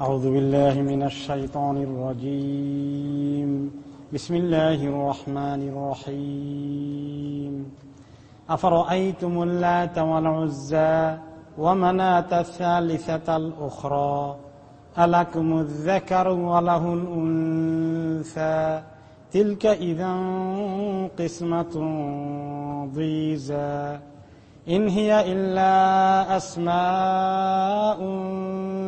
أعوذ بالله من الشيطان الرجيم. بسم الله الرحمن الرحيم. أفرأيتم اللات والعزى ومناة الثالثة الأخرى؟ ألكم الذكر وله الأنثى؟ تلك إذا قسمة ضيزى. إن هي إلا أسماء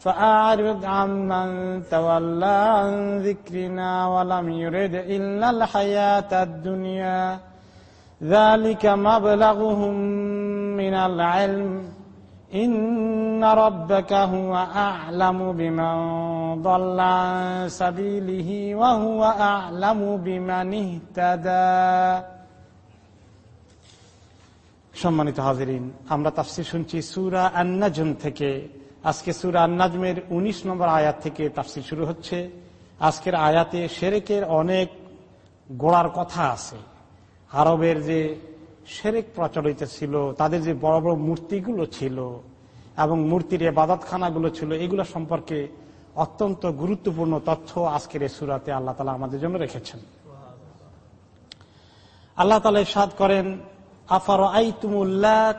فأعرض عمن تولى عن ذكرنا ولم يرد إلا الحياة الدنيا ذلك مبلغهم من العلم إن ربك هو أعلم بمن ضل عن سبيله وهو أعلم بمن اهتدى সম্মানিত হাজিরিন আমরা তাফসির শুনছি সুরা আন্নাজম থেকে আজকে সুরা আন্নাজমের ১৯ নম্বর আয়াত থেকে তাফসির শুরু হচ্ছে। আজকের আয়াতে সেরেকের অনেক গোড়ার কথা আছে। আরবের যে সেরেক প্রচলিত ছিল, তাদের যে বড় বড় মূর্তিগুলো ছিল এবং মূর্তির বাদাতখানাগুলো ছিল, এগুলো সম্পর্কে অত্যন্ত গুরুত্বপূর্ণ তথ্য আজকের এই সুরাতে আল্লাহ তালা আমাদের জন্য রেখেছেন। আল্লাহ তালা সাদ করেন আফার আই তুমুল্লাহ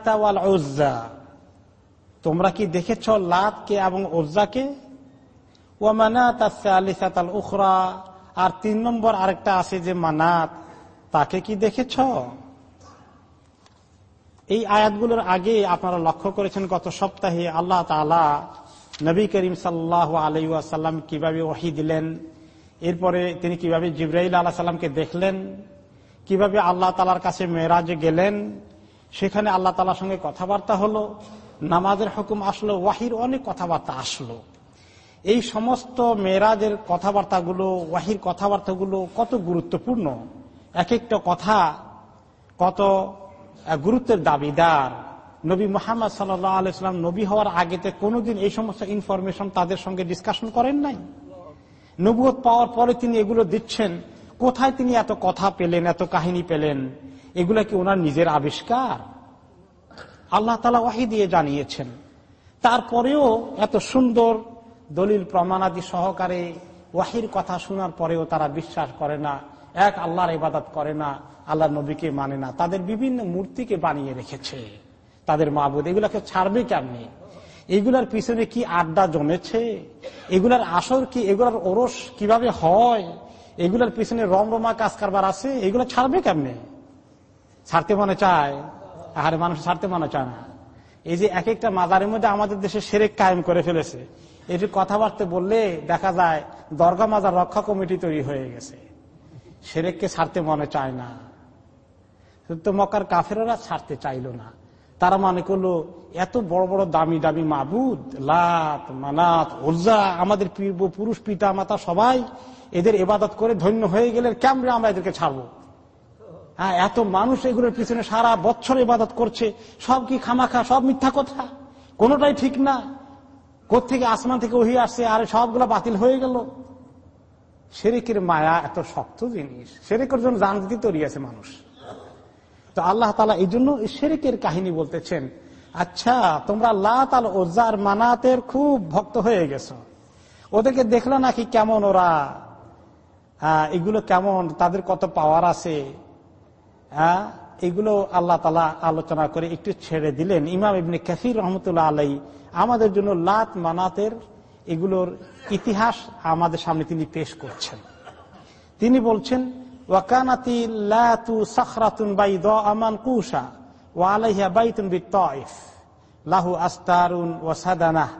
তোমরা কি দেখেছ লাতকে এবং ওজ্জাকে ওয়ামানাত আলিসাতাল উখরা। আর তিন নম্বর আরেকটা আছে যে মানাত, তাকে কি দেখেছ? এই আয়াতগুলোর আগে আপনারা লক্ষ্য করেছেন গত সপ্তাহে আল্লাহ তালা নবী করিম সাল্লাহ আলাইসাল্লাম কীভাবে ওহি দিলেন, এরপরে তিনি কীভাবে জিব্রাইল আল্লাহ সাল্লামকে দেখলেন, কীভাবে আল্লাহ তালার কাছে মেয়েরাজে গেলেন, সেখানে আল্লাহ তালার সঙ্গে কথাবার্তা হলো। নামাজের হুকুম আসলো, ওয়াহির অনেক কথাবার্তা আসলো। এই সমস্ত মেয়েরাজের কথাবার্তাগুলো, ওয়াহির কথাবার্তাগুলো কত গুরুত্বপূর্ণ। এক একটা কথা কত গুরুত্বের দাবিদার। নবী মোহাম্মদ সাল্লাম নবী হওয়ার আগেতে কোনোদিন এই সমস্ত ইনফরমেশন তাদের সঙ্গে ডিসকাশন করেন নাই? নবুয় পাওয়ার পরে তিনি এগুলো দিচ্ছেন। কোথায় তিনি এত কথা পেলেন, এত কাহিনী পেলেন? এগুলা কি ওনার নিজের আবিষ্কার? আল্লাহ তালা ওয়াহি দিয়ে জানিয়েছেন। তারপরেও এত সুন্দর দলিল প্রমাণাদি সহকারে ওয়াহির কথা শোনার পরেও তারা বিশ্বাস করে না। এক, আল্লাহর ইবাদত করে না আল্লাহ নবীকে মানে না। তাদের বিভিন্ন মূর্তিকে বানিয়ে রেখেছে। তাদের মাহবুদ এগুলাকে ছাড়বে কেমনি? এগুলার পিছনে কি আড্ডা জমেছে? এগুলার আসর কি, এগুলার ওরস কীভাবে হয়? এগুলোর পিছনে রমরমা কাজ কারবার আছে? এগুলো ছাড়বে কেমনে? ছাড়তে মনে চায়? আর মানুষ ছাড়তে মনে চায় না। এই যে এক একটা মাজারের মধ্যে আমাদের দেশে সেরেক কায়েম করে ফেলেছে। এটি কথাবার্তা বললে দেখা যায় দরগা মাজার রক্ষা কমিটি তৈরি হয়ে গেছে। সেরেককে ছাড়তে মনে চায় না। তো মক্কার কাফেরা ছাড়তে চাইল না। তারা মনে করল, এত বড় বড় দামি দামি মাবুদ, লাত, মানাত ওজা আমাদের পূর্ব, পুরুষ পিতা মাতা সবাই এদের এবাদত করে ধন্য হয়ে গেলে কেমন আমরা এদেরকে ছাড়বো? হ্যাঁ এত মানুষ এগুলোর পিছনে সারা বছর ইবাদত করছে, সব কি খামাখা, সব মিথ্যা কথা? কোনোটাই ঠিক না। থেকে আসমান থেকে ওহি আসছে, আর সবগুলো বাতিল হয়ে গেল। সেরেকের মায়া এত শক্ত জিনিস। সেরেকের জন্য জান দিতে তৈরি আছে মানুষ। তো আল্লাহ তালা এই জন্য শেরেকের কাহিনী বলতেছেন আচ্ছা তোমরা লাত আল ওজার মানাতের খুব ভক্ত হয়ে গেছো। ওদেরকে দেখল নাকি কেমন ওরা? এগুলো কেমন? তাদের কত পাওয়ার আছে? হ্যাঁ, এগুলো আল্লাহ তালা আলোচনা করে একটু ছেড়ে দিলেন। ইমাম ইবনে কাসির রহমতুল্লাহ আলাই আমাদের জন্য লাত মানাতের এগুলোর ইতিহাস আমাদের সামনে তিনি পেশ করছেন। তিনি বলছেন, ওয়াকানাতি লাতু সাখরাতুন বাই দ আমান কুষা ওয়ালাইহা বাইতুন বি তয়ফ লাহু আস্তারুন ও সাদানাহ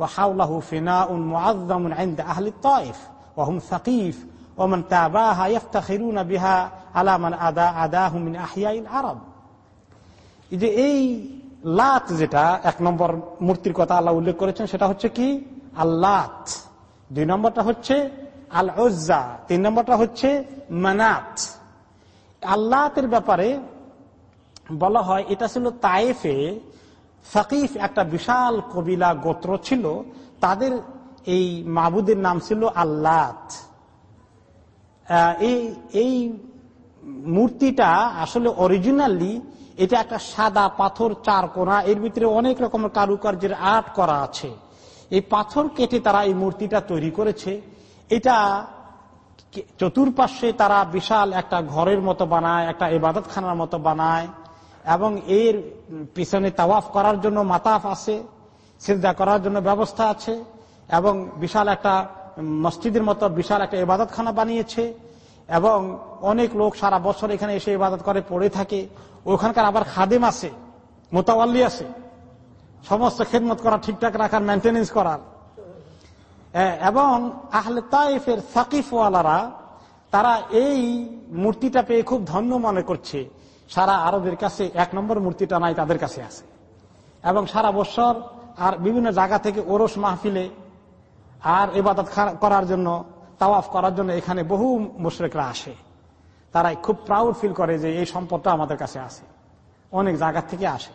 ও হাউলাহু ফিনাউন মুআযযামুন ইনদা আহলি তয়ফ ওয়া হুম সাকিফ। ওয়া মান তাবাহা ইফতাখিরুনা বিহা আলামান আদা আদা হুমিন আহিয়াইল আরব। যে এই লাত যেটা এক নম্বর মূর্তির কথা আল্লাহ উল্লেখ করেছেন, সেটা হচ্ছে কি? আল্লাত দুই নম্বরটা হচ্ছে আল ওজ্জা তিন নম্বরটা হচ্ছে মানাত। আল্লাতের ব্যাপারে বলা হয়, এটা ছিল তায়েফে সাকিফ একটা বিশাল কবিলা গোত্র ছিল। তাদের এই মাবুদের নাম ছিল আল্লাত এই এই মূর্তিটা আসলে অরিজিনালি এটা একটা সাদা পাথর চার কোনা, এর ভিতরে অনেক রকমের কারুকার্যের আর্ট করা আছে। এই পাথর কেটে তারা এই মূর্তিটা তৈরি করেছে। এটা চতুর্পাশে তারা বিশাল একটা ঘরের মতো বানায়, একটা ইবাদত খানার মতো বানায়, এবং এর পিছনে তাওয়াফ করার জন্য মাতাফ আছে সিদ্ধা করার জন্য ব্যবস্থা আছে, এবং বিশাল একটা মসজিদের মতো বিশাল একটা ইবাদত খানা বানিয়েছে। এবং অনেক লোক সারা বছর এখানে এসে ইবাদত করে, পড়ে থাকে। ওখানকার আবার খাদেম আছে, মোতাওয়াল্লি আছে। সমস্ত খেদমত করা, ঠিকঠাক রাখার মেনটেনেন্স করার। এবং আহলে তাইফের সাকিফওয়ালারা, তারা এই মূর্তিটা পেয়ে খুব ধন্য মনে করছে। সারা আরবের কাছে এক নম্বর মূর্তিটা নাই, তাদের কাছে আছে। এবং সারা বছর আর বিভিন্ন জায়গা থেকে ওরস মাহফিলে আর এবাদত করার জন্য তাওয়াফ করার জন্য এখানে বহু মুশ্রেকরা আসে। তারাই খুব প্রাউড ফিল করে যে এই সম্পদটা আমাদের কাছে আছে। অনেক জায়গা থেকে আসে।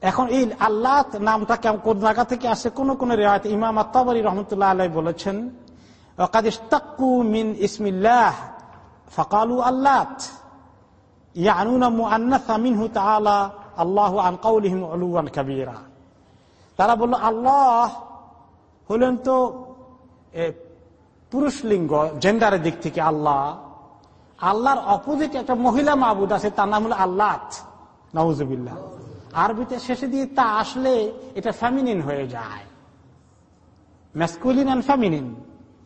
এখন এই আল্লাহ নামটা কেমন, কোন জায়গা থেকে আসে? কোন কোন রেওয়ায়ত ইমাম আত্মাবরী রহমতুল্লাহ আলাই বলেছেন মিন ইসমিল্লাহ ফকালু আল্লাহ আল্লাহু তারা বলল, আল্লাহ হলেন তো পুরুষ লিঙ্গ জেন্ডারের দিক থেকে আল্লাহ। আল্লাহর অপোজিট একটা মহিলা মাহবুদ আছে, তার নাম হলো আল্লাহ। নওয়াজবিল্লাহ আরবিতে শেষে দিয়ে তা আসলে এটা ফ্যামিনিন হয়ে যায়। ম্যাসকুলিন অ্যান্ড ফ্যামিনিন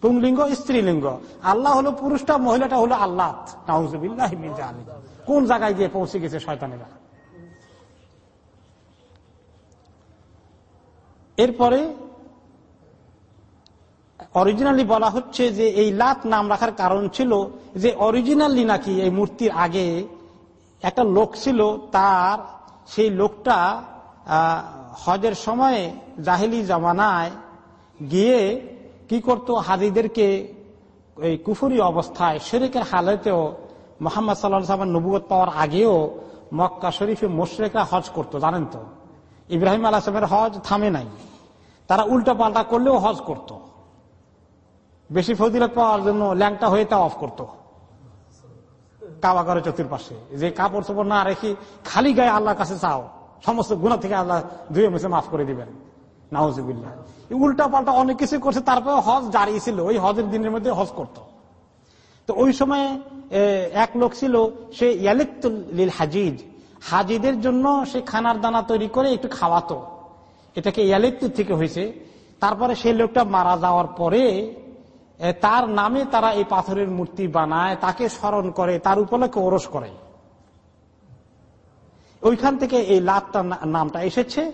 পুংলিঙ্গ স্ত্রীলিঙ্গ আল্লাহ হলো পুরুষটা, মহিলাটা হলো আল্লাহ। নাউজবিল্লাহ কোন জায়গায় গিয়ে পৌঁছে গেছে শয়তানেরা? এরপরে অরিজিনালি বলা হচ্ছে যে এই লাত নাম রাখার কারণ ছিল যে অরিজিনালি নাকি এই মূর্তির আগে একটা লোক ছিল, তার সেই লোকটা হজের সময়ে জাহেলি জামানায় গিয়ে কি করত? হাজিদেরকে এই কুফুরি অবস্থায়, শেরেকের হালেতেও মোহাম্মদ সাল্লাহ সাল্লাম নবুয়ত পাওয়ার আগেও মক্কা শরীফে মোশরেকরা হজ করত, জানেন তো? ইব্রাহিম আলাহামের হজ থামে নাই। তারা উল্টা পাল্টা করলেও হজ করত। বেশি ফজিলত পাওয়ার জন্য ল্যাংটা হয়ে তা অফ করত। কাবাগরের চতুর্পাশে যে কাপড় চোপড় না রেখে খালি গায়ে আল্লাহর কাছে চাও, সমস্ত গুণা থেকে আল্লাহ ধুয়ে মুছে মাফ করে দিবেন। নাউজুবিল্লাহ। উল্টা পাল্টা অনেক কিছু করছে তারপরে হজ জারি ছিল, ওই হজের দিনের মধ্যে হজ করত। তো ওই সময় এক লোক ছিল, সে ইয়ালিতুল হাজিজ। হাজিদের জন্য সে খানার দানা তৈরি করে একটু খাওয়াতো। এটাকে ইয়ালিত্তু থেকে হয়েছে। তারপরে সেই লোকটা মারা যাওয়ার পরে তার নামে তারা এই পাথরের মূর্তি বানায়, তাকে স্মরণ করে, তার উপলক্ষে ওরস করে। ওইখান থেকে এই লাভটা নামটা এসেছে।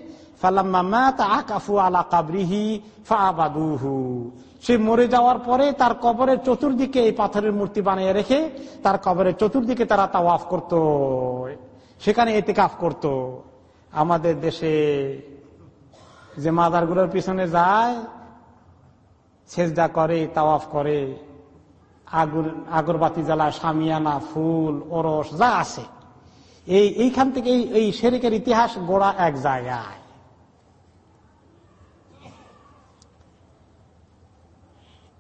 সে মরে যাওয়ার পরে তার কবরের চতুর্দিকে এই পাথরের মূর্তি বানিয়ে রেখে, তার কবরের চতুর্দিকে তারা তাওয়াফ করত। সেখানে এতে কাফ করত। আমাদের দেশে যে মাদারগুলোর পিছনে যায় সেজদা করে, তাওয়াফ করে। আগুর, আগরবাতি জ্বালা সামিয়ানা, ফুল, ওরস, যা আছে। এই, এইখান থেকে এই শেরেকের ইতিহাস গোড়া এক জায়গায়।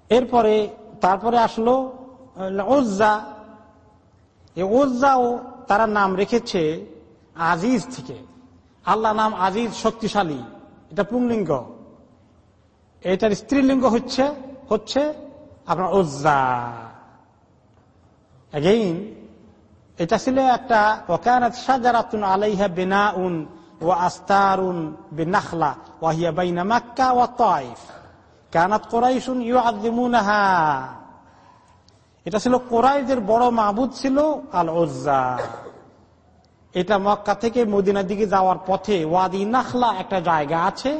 এরপরে, তারপরে আসলো ওজ্জা এ ওজ্জাও তারা নাম রেখেছে আজিজ থেকে। আল্লাহ নাম আজিজ শক্তিশালী। এটা পুংলিঙ্গ। এটার স্ত্রীলিঙ্গ হচ্ছে হচ্ছে আপনার ওজ্জা এগেইন এটা ছিল একটা ওকানাত সাজারাতুন আলাইহা বেনা উন ও আস্তার আস্তারুন বিনাখলা ওয়াহিয়া বাইনা মাক্কা ও তয়ফ কানাত কোরাইশুন ইউ আদিমুনাহা এটা ছিল কোরাইদের বড় মাহবুদ ছিল আল ওজ্জা এটা মক্কা থেকে মদিনার দিকে যাওয়ার পথে ওয়াদি নাখলা একটা জায়গা আছে।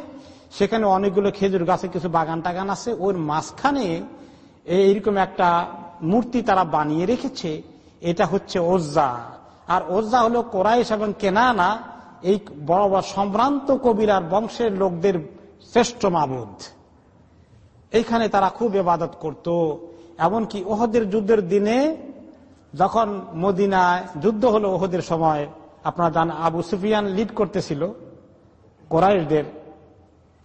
সেখানে অনেকগুলো খেজুর গাছে কিছু বাগান টাগান আছে। ওর মাঝখানে এইরকম একটা মূর্তি তারা বানিয়ে রেখেছে। এটা হচ্ছে ওজ্জা। আর ওজ্জা হলো কোরাইশ এবং কেনানা, এই বড় বড় সম্ভ্রান্ত কবিরার বংশের লোকদের শ্রেষ্ঠ মাবুদ। এইখানে তারা খুব এবাদত করত। এমনকি ওহদের যুদ্ধের দিনে যখন মদিনায় যুদ্ধ হলো ওহদের সময়, আপনারা জান আবু সুফিয়ান লিড করতেছিল কোরাইশদের।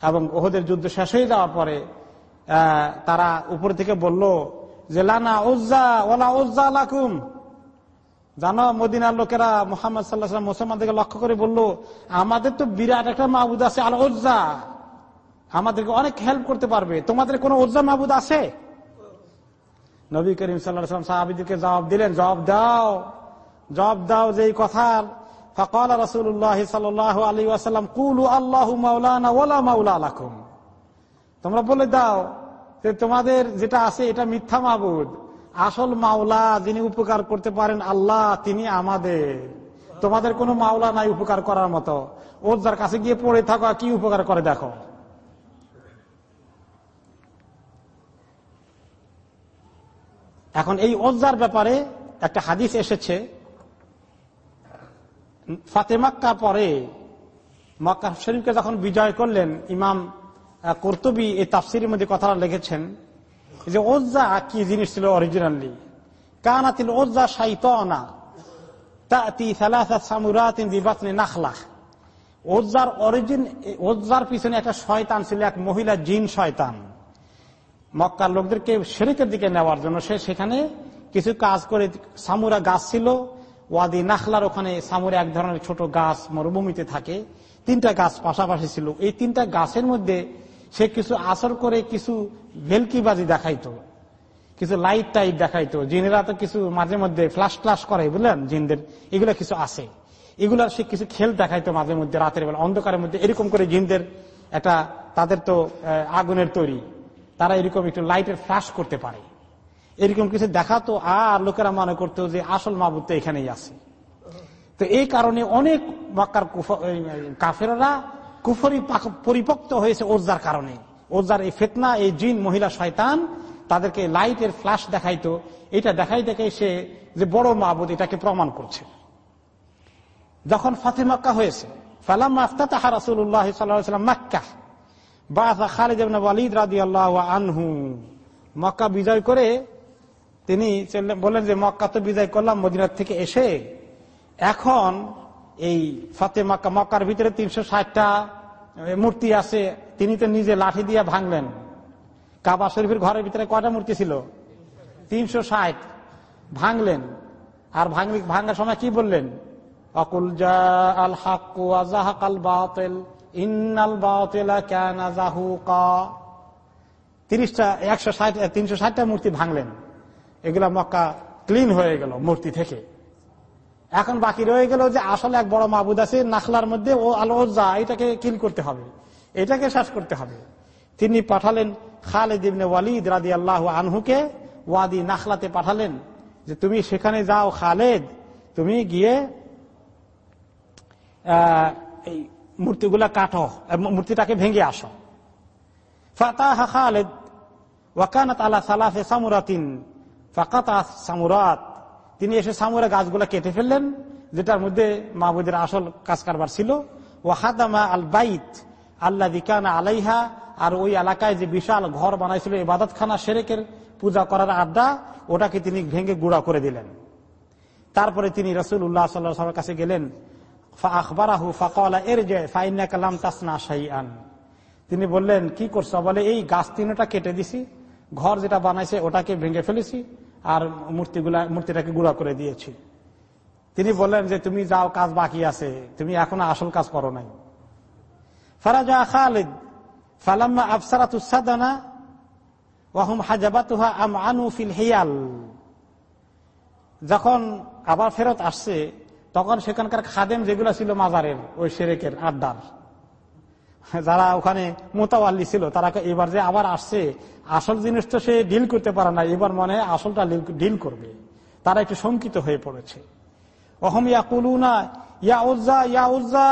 এবং ওহদের যুদ্ধ শেষ হয়ে যাওয়ার পরে তারা উপর থেকে বলল যে, লানা ওজ্জা ওলা ওজ্জা লাকুম। জানো, মদিনার লোকেরা মোহাম্মদ সাল্লাহ মুসলমানদেরকে লক্ষ্য করে বলল, আমাদের তো বিরাট একটা মাহবুদ আছে, আল ওজ্জা আমাদেরকে অনেক হেল্প করতে পারবে। তোমাদের কোন ওজ্জা মাহবুদ আছে? নবী করিম সাল্লাম সাহাবিদেরকে জবাব দিলেন, জবাব দাও জবাব দাও যে এই কথার ফকাল রসুল্লাহ সাল্লাহ আলী আসাল্লাম কুলু আল্লাহ মাওলানা ওলা মাউলা আলাকুম তোমরা বলে দাও যে তোমাদের যেটা আছে এটা মিথ্যা মাহবুদ আসল মাওলা যিনি উপকার করতে পারেন আল্লাহ, তিনি আমাদের। তোমাদের কোনো মাওলা নাই উপকার করার মতো। ওর যার কাছে গিয়ে পড়ে থাকো কি উপকার করে দেখো। এখন এই ওজার ব্যাপারে একটা হাদিস এসেছে। ফাতেমাক্কা পরে মক্কা শরীফকে যখন বিজয় করলেন, ইমাম কর্তবী এই তাফসিরের মধ্যে কথাটা লিখেছেন যে, ওজ্জা কি জিনিস ছিল অরিজিনালি কানাতিল ওজ্জা সাইতনা তাতি সালাসা সামুরাতিন বিবাতনি নাখলাহ ওজ্জার অরিজিন ওজ্জার পিছনে একটা শয়তান ছিল, এক মহিলা জিন শয়তান। মক্কার লোকদেরকে শেরিকের দিকে নেওয়ার জন্য সে সেখানে কিছু কাজ করে, সামুরা গাছ ছিল ওয়াদি নাখলার ওখানে সামরে এক ধরনের ছোট গাছ মরুভূমিতে থাকে। তিনটা গাছ পাশাপাশি ছিল। এই তিনটা গাছের মধ্যে সে কিছু আসর করে কিছু ভেলকিবাজি দেখাইতো। কিছু লাইট টাইট দেখাইতো। জিনেরা তো কিছু মাঝে মধ্যে ফ্লাশ ফ্লাশ করে, বুঝলেন? জিনদের এগুলো কিছু আছে। এগুলার সে কিছু খেল দেখাইতো মাঝে মধ্যে, রাতের বেলা। অন্ধকারের মধ্যে এরকম করে জিনদের একটা তাদের তো আগুনের তৈরি। তারা এরকম একটু লাইটের ফ্লাশ করতে পারে। এরকম কিছু দেখাতো আর লোকেরা মনে করতো যে আসল মাবুদ তো এখানেই আছে। তো এই কারণে অনেক মক্কার কাফেরা কুফরি পরিপক্ত হয়েছে ওরজার কারণে। ওরজার এই ফেতনা, এই জিন, মহিলা, শয়তান, তাদেরকে লাইটের ফ্ল্যাশ দেখাইতো। এটা দেখাই দেখে সে যে বড় মাহবুদ এটাকে প্রমাণ করছে। যখন ফাতেমাক্কা হয়েছে ফালাম আফতা তাহা রাসুল্লাহ সাল্লাম মাক্কা। বা খালিদ আনহু। মক্কা বিজয় করে তিনি বললেন যে, মক্কা তো বিদায় করলাম, মদিনার থেকে এসে এখন এই ফাতে মক্কা, মক্কার ভিতরে তিনশো ষাটটা মূর্তি আছে। তিনি তো নিজে লাঠি দিয়ে ভাঙলেন। কাবা শরীফের ঘরের ভিতরে কয়টা মূর্তি ছিল? তিনশো ষাট। ভাঙলেন। আর ভাঙলি, ভাঙার সময় কি বললেন? অকুল তিরিশটা, একশো ষাট, তিনশো ষাটটা মূর্তি ভাঙলেন। এগুলা মক্কা ক্লিন হয়ে গেল মূর্তি থেকে। এখন বাকি রয়ে গেল যে আসলে এক বড় মাহবুদ আছে, নাখলার মধ্যে ও আলো যা এটাকে কিল করতে হবে। এটাকে শ্বাস করতে হবে। তিনি পাঠালেন খালেদ ইবনে ওয়ালিদ রাদি আল্লাহ আনহুকে, ওয়াদি নাখলাতে পাঠালেন যে, তুমি সেখানে যাও খালেদ, তুমি গিয়ে এই মূর্তিগুলা কাটো মূর্তিটাকে ভেঙে আসো। ফাতাহ খালেদ ওয়াকানাত আলা সালাফে সামুরাতিন ফাকাতা সামুরাত। তিনি এসে সামুরা গাছগুলা কেটে ফেললেন, যেটার মধ্যে মাহবুদের আসল কাজ কারবার ছিল। ও হাদামা আল বাইত আল্লাহ দিকানা আলাইহা, আর ওই এলাকায় যে বিশাল ঘর বানাইছিল ইবাদত খানা সেরেকের পূজা করার আড্ডা, ওটাকে তিনি ভেঙে গুড়া করে দিলেন। তারপরে তিনি রসুল উল্লাহ সাল্লামের কাছে গেলেন আখবরাহু ফাকলা এর যে ফাইনা কালাম তাসনা শাইআন। তিনি বললেন, কি করছ? বলে, এই গাছ তিনটা কেটে দিছি ঘর যেটা বানাইছে, ওটাকে ভেঙে ফেলেছি আর মূর্তিগুলা, মূর্তিটাকে গুড়া করে দিয়েছি। তিনি বললেন যে, তুমি যাও, কাজ বাকি আছে। তুমি এখনও আসল কাজ করো নাই। ফারাজা খালিদ, ফালাম্মা আফসারাতুসাদানা ওয়াহুম হাজাবাতুহা আম আনু হিয়াল। যখন আবার ফেরত আসছে, তখন সেখানকার খাদেম যেগুলো ছিল মাজারের, ওই সেরেকের আড্ডার। যারা ওখানে মোতাবাল্লি ছিল, তারা এবার যে আবার আসছে, আসল জিনিস তো সে ডিল করতে পারে না, এবার মনে আসলটা ডিল করবে। তারা একটু শঙ্কিত হয়ে পড়েছে। অহম ইয়া কুলুনা ইয়া ওজা ইয়া ওজা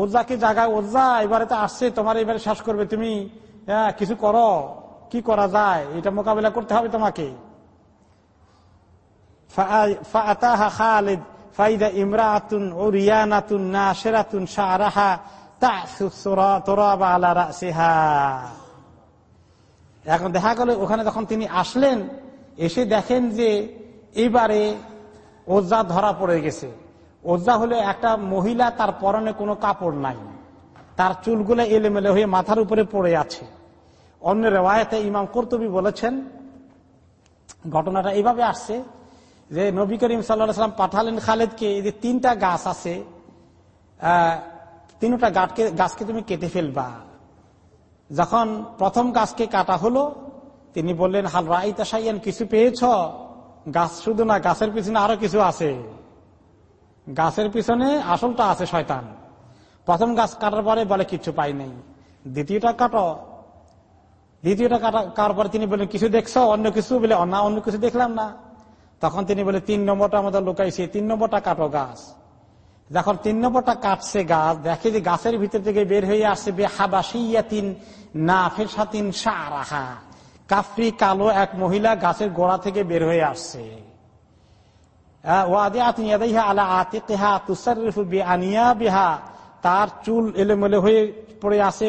ওজাকে জাগায় ওজা এবারে তো আসছে, তোমার এবারে শ্বাস করবে তুমি। কিছু করো, কি করা যায়? এটা মোকাবিলা করতে হবে তোমাকে। খালিদ, ফাইদা ইমরাতুন ও রিয়ানাতুন না সেরাতুন শাহরাহা এখন দেখা গেল ওখানে যখন তিনি আসলেন, এসে দেখেন যে এবারে ওজা ধরা পড়ে গেছে। ওজা হলে একটা মহিলা, তার পরনে কোনো কাপড় নাই। তার চুলগুলো এলেমেলে হয়ে মাথার উপরে পড়ে আছে। অন্য রেওয়ায়তে ইমাম কর্তবী বলেছেন, ঘটনাটা এইভাবে আসছে যে নবী করিম সাল্লাম পাঠালেন খালেদকে, এই যে তিনটা গাছ আছে তিনটা গাছকে গাছকে তুমি কেটে ফেলবা। যখন প্রথম গাছকে কাটা হলো, তিনি বললেন, হাল রাইতা সাইয়ান কিছু পেয়েছ? গাছ শুধু না, গাছের পিছনে আরও কিছু আছে। গাছের পিছনে আসলটা আছে শয়তান। প্রথম গাছ কাটার পরে বলে কিছু পাই নাই। দ্বিতীয়টা কাটো। দ্বিতীয়টা কাটার পরে তিনি বললেন, কিছু দেখছ? অন্য কিছু? বলে, না, অন্য কিছু দেখলাম না। তখন তিনি বলে, তিন নম্বরটা আমাদের লোকাইছে। তিন নম্বরটা কাটো গাছ। যখন তিন নম্বরটা কাটছে গাছ, দেখে যে গাছের ভিতর থেকে বের হয়ে আসছে, বেহাবাসিয়াতিন না ফেসাতিন সারাহা কাফরি কালো এক মহিলা গাছের গোড়া থেকে বের হয়ে আসছে। তার চুল এলোমেলো হয়ে পড়ে আসে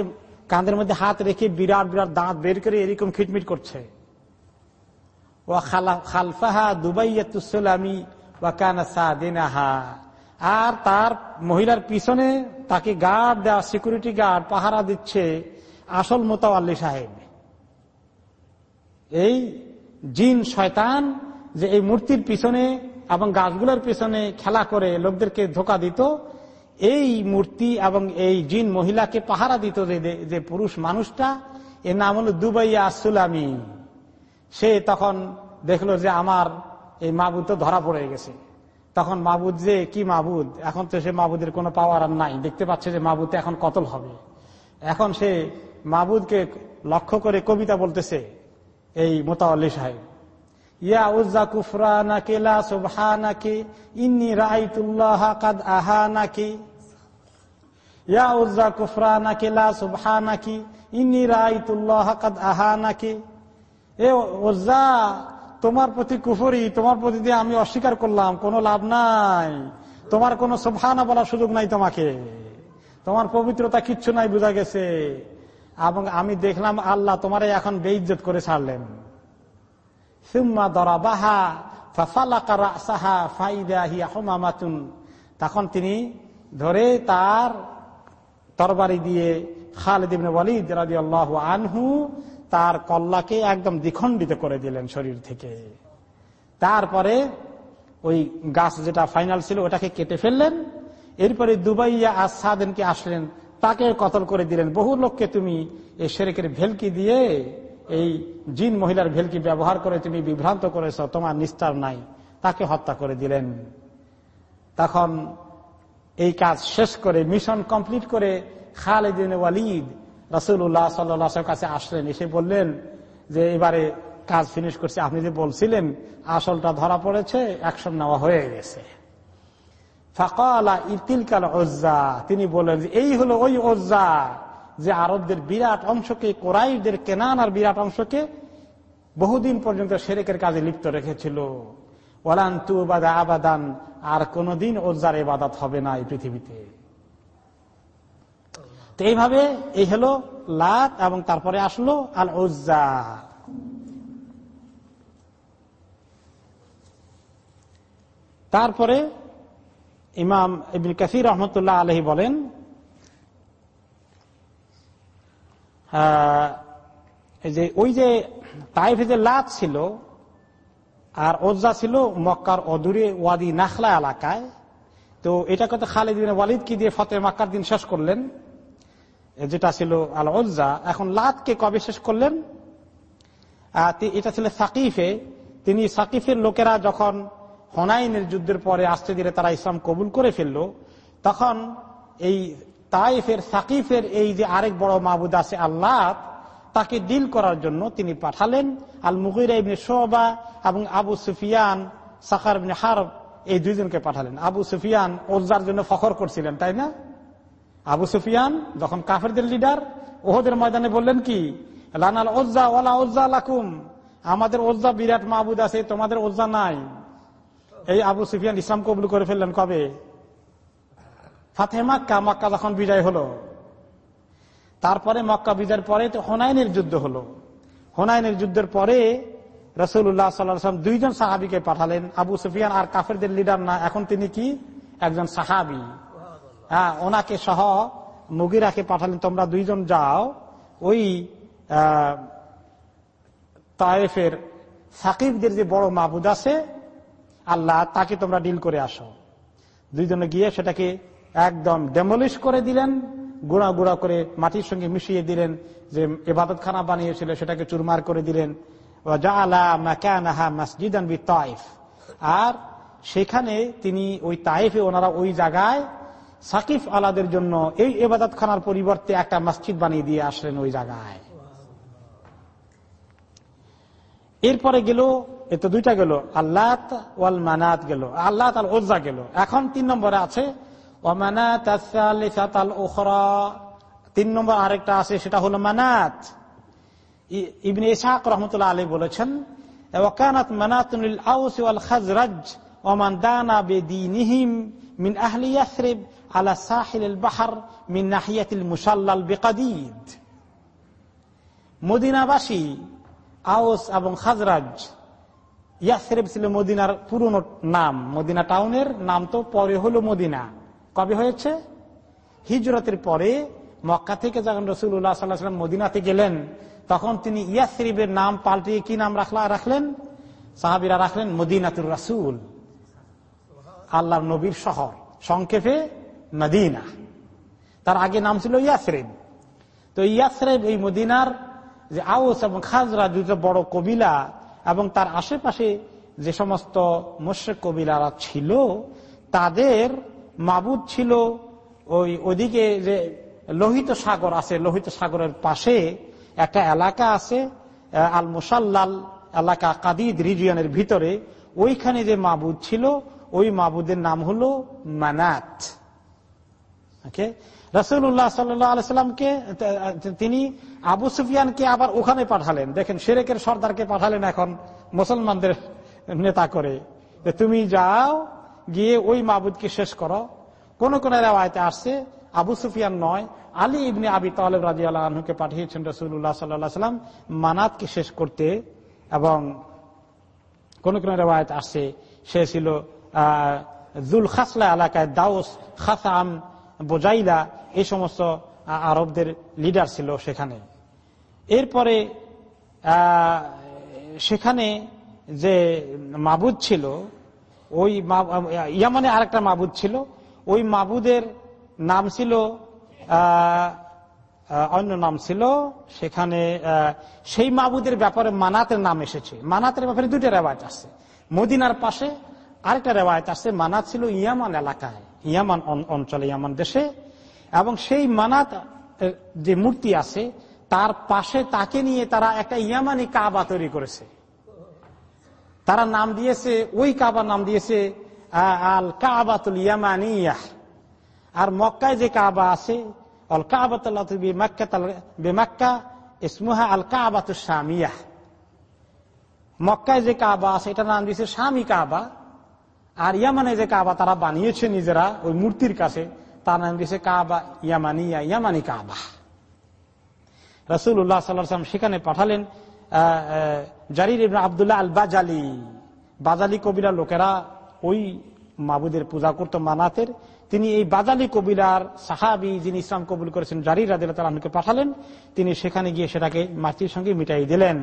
কাঁধের মধ্যে হাত রেখে বিরাট বিরাট দাঁত বের করে এরকম খিটমিট করছে। ও খালফাহা দুবাইয়াতুসালামি ওয়াকানা সাদিনাহা। আর তার মহিলার পিছনে তাকে গার্ড দেওয়া সিকিউরিটি গার্ড পাহারা দিচ্ছে আসল মোতাবাল্লি সাহেব। এই জিন শয়তান যে এই মূর্তির পিছনে এবং গাছগুলোর পিছনে খেলা করে লোকদেরকে ধোকা দিত, এই মূর্তি এবং এই জিন মহিলাকে পাহারা দিত যে পুরুষ মানুষটা, এর নাম হল দুবাইয়া সুলামি। সে তখন দেখল যে আমার এই তো ধরা পড়ে গেছে। তখন মাবুদ যে, কি মাবুদ? এখন তো সে মাবুদের কোনো পাওয়ার আর নাই। দেখতে পাচ্ছে যে মাবুদ এখন কতল হবে। এখন সে মাবুদকে লক্ষ্য করে কবিতা বলতেছে, এই মোতাল্লি সাহেব, ইয়া কুফরা সুবহা নাকি ইন্নি আহা নাকি ইয়া কুফরা সুবহা নাকি ইন্নি আহা নাকি এ ওজ্জা তোমার প্রতি কুফরি, তোমার প্রতি দিয়ে আমি অস্বীকার করলাম, কোনো লাভ নাই। তোমার কোনো সোভানা বলার সুযোগ নাই তোমাকে। তোমার পবিত্রতা কিচ্ছু নাই বোঝা গেছে। এবং আমি দেখলাম আল্লাহ তোমার এখন বেইজ্জত করে ছাড়লেন। সুম্মা দরা বাহা তখন তিনি ধরে তার তরবারি দিয়ে খালেদ ওয়ালিদ রাজি আল্লাহ আনহু তার কল্লাকে একদম দ্বিখণ্ডিত করে দিলেন শরীর থেকে। তারপরে ওই গাছ যেটা ফাইনাল ছিল, ওটাকে কেটে ফেললেন। এরপরে দুবাইয়া আসাদেনকে আসলেন। তাকে কতল করে দিলেন? বহু লোককে তুমি এই শেরেকের ভেলকি দিয়ে, এই জিন মহিলার ভেলকি ব্যবহার করে তুমি বিভ্রান্ত করেছ, তোমার নিস্তার নাই। তাকে হত্যা করে দিলেন। তখন এই কাজ শেষ করে, মিশন কমপ্লিট করে খালেদিন ওয়ালিদ রাসুল্লাহ সাল্লা কাছে আসলেন। এসে বললেন যে, এবারে কাজ ফিনিশ করছে। আপনি যে বলছিলেন, আসলটা ধরা পড়েছে অ্যাকশন নেওয়া হয়ে গেছে। ইতিলকাল ওজ্জা তিনি বললেন যে, এই হলো ওই ওজ্জা যে আরবদের বিরাট অংশকে কোরাইদের কেনান আর বিরাট অংশকে বহুদিন পর্যন্ত সেরেকের কাজে লিপ্ত রেখেছিল। ওলান তু বাদা আবাদান, আর কোনদিন ওজ্জার এবাদাত হবে না এই পৃথিবীতে। তো এইভাবে এই হলো লাত এবং তারপরে আসলো আল ওজ্জা তারপরে ইমাম ইবিন কাসির রহমতুল্লাহ আলহী বলেন যে ওই যে তাইফে যে লাত ছিল আর ওজ্জা ছিল মক্কার অদূরে ওয়াদি নাখলা এলাকায়, তো এটা কত খালিদ বিন ওয়ালিদকে দিয়ে ফতে মক্কার দিন শেষ করলেন? যেটা ছিল আল ওজ্জা এখন লাতকে কবে শেষ করলেন? এটা ছিল সাকিফে। তিনি সাকিফের লোকেরা যখন হনাইনের যুদ্ধের পরে আসতে দিলে তারা ইসলাম কবুল করে ফেলল, তখন এই তাইফের সাকিফের এই যে আরেক বড় মাহবুদ আছে আল্লাহ তাকে ডিল করার জন্য তিনি পাঠালেন। আল মুহির ইবনে শোবা এবং আবু সুফিয়ান ইবনে হারব, এই দুইজনকে পাঠালেন। আবু সুফিয়ান ওজার জন্য ফখর করছিলেন, তাই না? আবু সুফিয়ান, যখন কাফেরদের লিডার ওহদের ময়দানে বললেন কি, লানাল ওজ্জা ওলা ওজ্জা লাকুম, আমাদের ওজ্জা বিরাট মাহবুদ আছে, তোমাদের ওজ্জা নাই। এই আবু সুফিয়ান ইসলাম কবুল করে ফেললেন কবে? ফাতে মাক্কা, মক্কা যখন বিজয় হলো, তারপরে মক্কা বিজয়ের পরে তো হোনাইনের যুদ্ধ হলো। হোনাইনের যুদ্ধের পরে রসুল্লাহ সাল্লাম দুইজন সাহাবিকে পাঠালেন, আবু সুফিয়ান আর কাফেরদের লিডার না, এখন তিনি কি? একজন সাহাবি। হ্যাঁ ওনাকে সহ মুগিরাকে পাঠালেন, তোমরা দুইজন যাও। ওই তায়েফের সাকিবদের যে বড় মাহবুদ আছে, আল্লাহ, তাকে তোমরা ডিল করে আসো। দুইজনে গিয়ে সেটাকে একদম ডেমলিশ করে দিলেন, গুঁড়া গুঁড়া করে মাটির সঙ্গে মিশিয়ে দিলেন, যে এবাদত খানা বানিয়েছিল, সেটাকে চুরমার করে দিলেন। আর সেখানে তিনি ওই তাইফে ওনারা ওই জায়গায় সাকিফ আলাদের জন্য এই এবাদত খানার পরিবর্তে একটা মসজিদ বানিয়ে দিয়ে আসলেন ওই জায়গায়। এরপরে গেল, এ তো দুইটা গেল আল্লাহ ওয়াল মানাত গেল আল্লাহ তাল ওজা গেল। এখন তিন নম্বরে আছে তিন নম্বর আরেকটা আছে, সেটা হলো মানাত। ইবনে ইসাক রহমতুল্লাহ আলী বলেছেন ওকানাত মানাতুল আউস ওয়াল খাজরাজ ওমান দানা বেদিনিহিম মিন আহলি ইয়াসরিব আলা সাহিল বাহার মিন নাহিয়াতিল মুসাল্লাল বেকাদিদ মদিনাবাসী আউস এবং খাজরাজ ইয়াসরেব ছিল মদিনার পুরনো নাম। মদিনা টাউনের নাম তো পরে হলো মদিনা। কবে হয়েছে? হিজরতের পরে মক্কা থেকে যখন রসুল্লাহ সাল্লাহাম মদিনাতে গেলেন, তখন তিনি ইয়াসরিবের নাম পাল্টিয়ে কি নাম রাখলা, রাখলেন? সাহাবিরা রাখলেন মদিনাতুর রাসুল। আল্লাহ নবীর শহর। সংক্ষেপে মদিনা। তার আগে নাম ছিল ইয়াসরেব। তো ইয়াসরেব এই মদিনার যে আউস এবং খাজরা দুটো বড় কবিলা এবং তার আশেপাশে যে সমস্ত মোশেক কবিলারা ছিল, তাদের মাবুদ ছিল ওই ওদিকে যে লোহিত সাগর আছে, লোহিত সাগরের পাশে একটা এলাকা আছে আল মুসাল্লাল এলাকা কাদিদ রিজিয়নের ভিতরে। ওইখানে যে মাবুদ ছিল, ওই মাবুদের নাম হলো মানাত। রসুল্লাহ সাল্লামকে তিনি আবু সুফিয়ানকে আবার ওখানে পাঠালেন। দেখেন, সেরেকের সর্দারকে পাঠালেন এখন মুসলমানদের নেতা করে। তুমি যাও, গিয়ে ওই মাবুদকে শেষ করো। কোন কোন রেওয়ায়তে আসছে, আবু সুফিয়ান নয়, আলী ইবনে আবি তালেব রাজি আল্লাহকে পাঠিয়েছেন রসুল্লাহ সাল্লাহ সাল্লাম মানাতকে শেষ করতে এবং কোন কোন রেওয়ায়ত আসছে, সে ছিল, আহ জুল খাসলা এলাকায় দাউস খাসাম বোজাইলা এই সমস্ত আরবদের লিডার ছিল সেখানে। এরপরে সেখানে যে মাবুদ ছিল, ওই ইয়ামানে আরেকটা মাবুদ ছিল, ওই মাবুদের নাম ছিল অন্য নাম ছিল, সেখানে সেই মাবুদের ব্যাপারে মানাতের নাম এসেছে। মানাতের ব্যাপারে দুটো রেওয়ায়ত আছে। মদিনার পাশে আরেকটা রেওয়ায়ত আছে, মানাত ছিল ইয়ামান এলাকায়। ইয়ামান অঞ্চলে, ইয়ামান দেশে, এবং সেই মানাত যে মূর্তি আছে, তার পাশে তাকে নিয়ে তারা একটা ইয়ামানি কাবা তৈরি করেছে। তারা নাম দিয়েছে, ওই কাবার নাম দিয়েছে আল কাবাতুল ইয়ামানিয়াহ আর মক্কায় যে কাবা আছে, অল কাবাতুল্লাহ ইসমুহা আল কাবাতুল শামিয়াহ মক্কায় যে কাবা আছে এটা নাম দিয়েছে স্বামী কাবা। আর ইয়ামানে যে কাবা, তারা বানিয়েছে নিজেরা ওই মূর্তির কাছে। তার নাম দিয়েছে কাবা ইয়ামানি ইয়ামানি কাবা। রসুল্লাহ সাল্লাম সেখানে পাঠালেন জারির আবদুল্লাহ আল বাজালি বাজালি কবিরার লোকেরা ওই মাবুদের পূজা করত মানাতের। তিনি এই বাজালি কবিলার সাহাবি যিনি ইসলাম কবুল করেছেন, জারির রাদিল্লাহকে পাঠালেন। তিনি সেখানে গিয়ে সেটাকে মাটির সঙ্গে মিটাই দিলেন।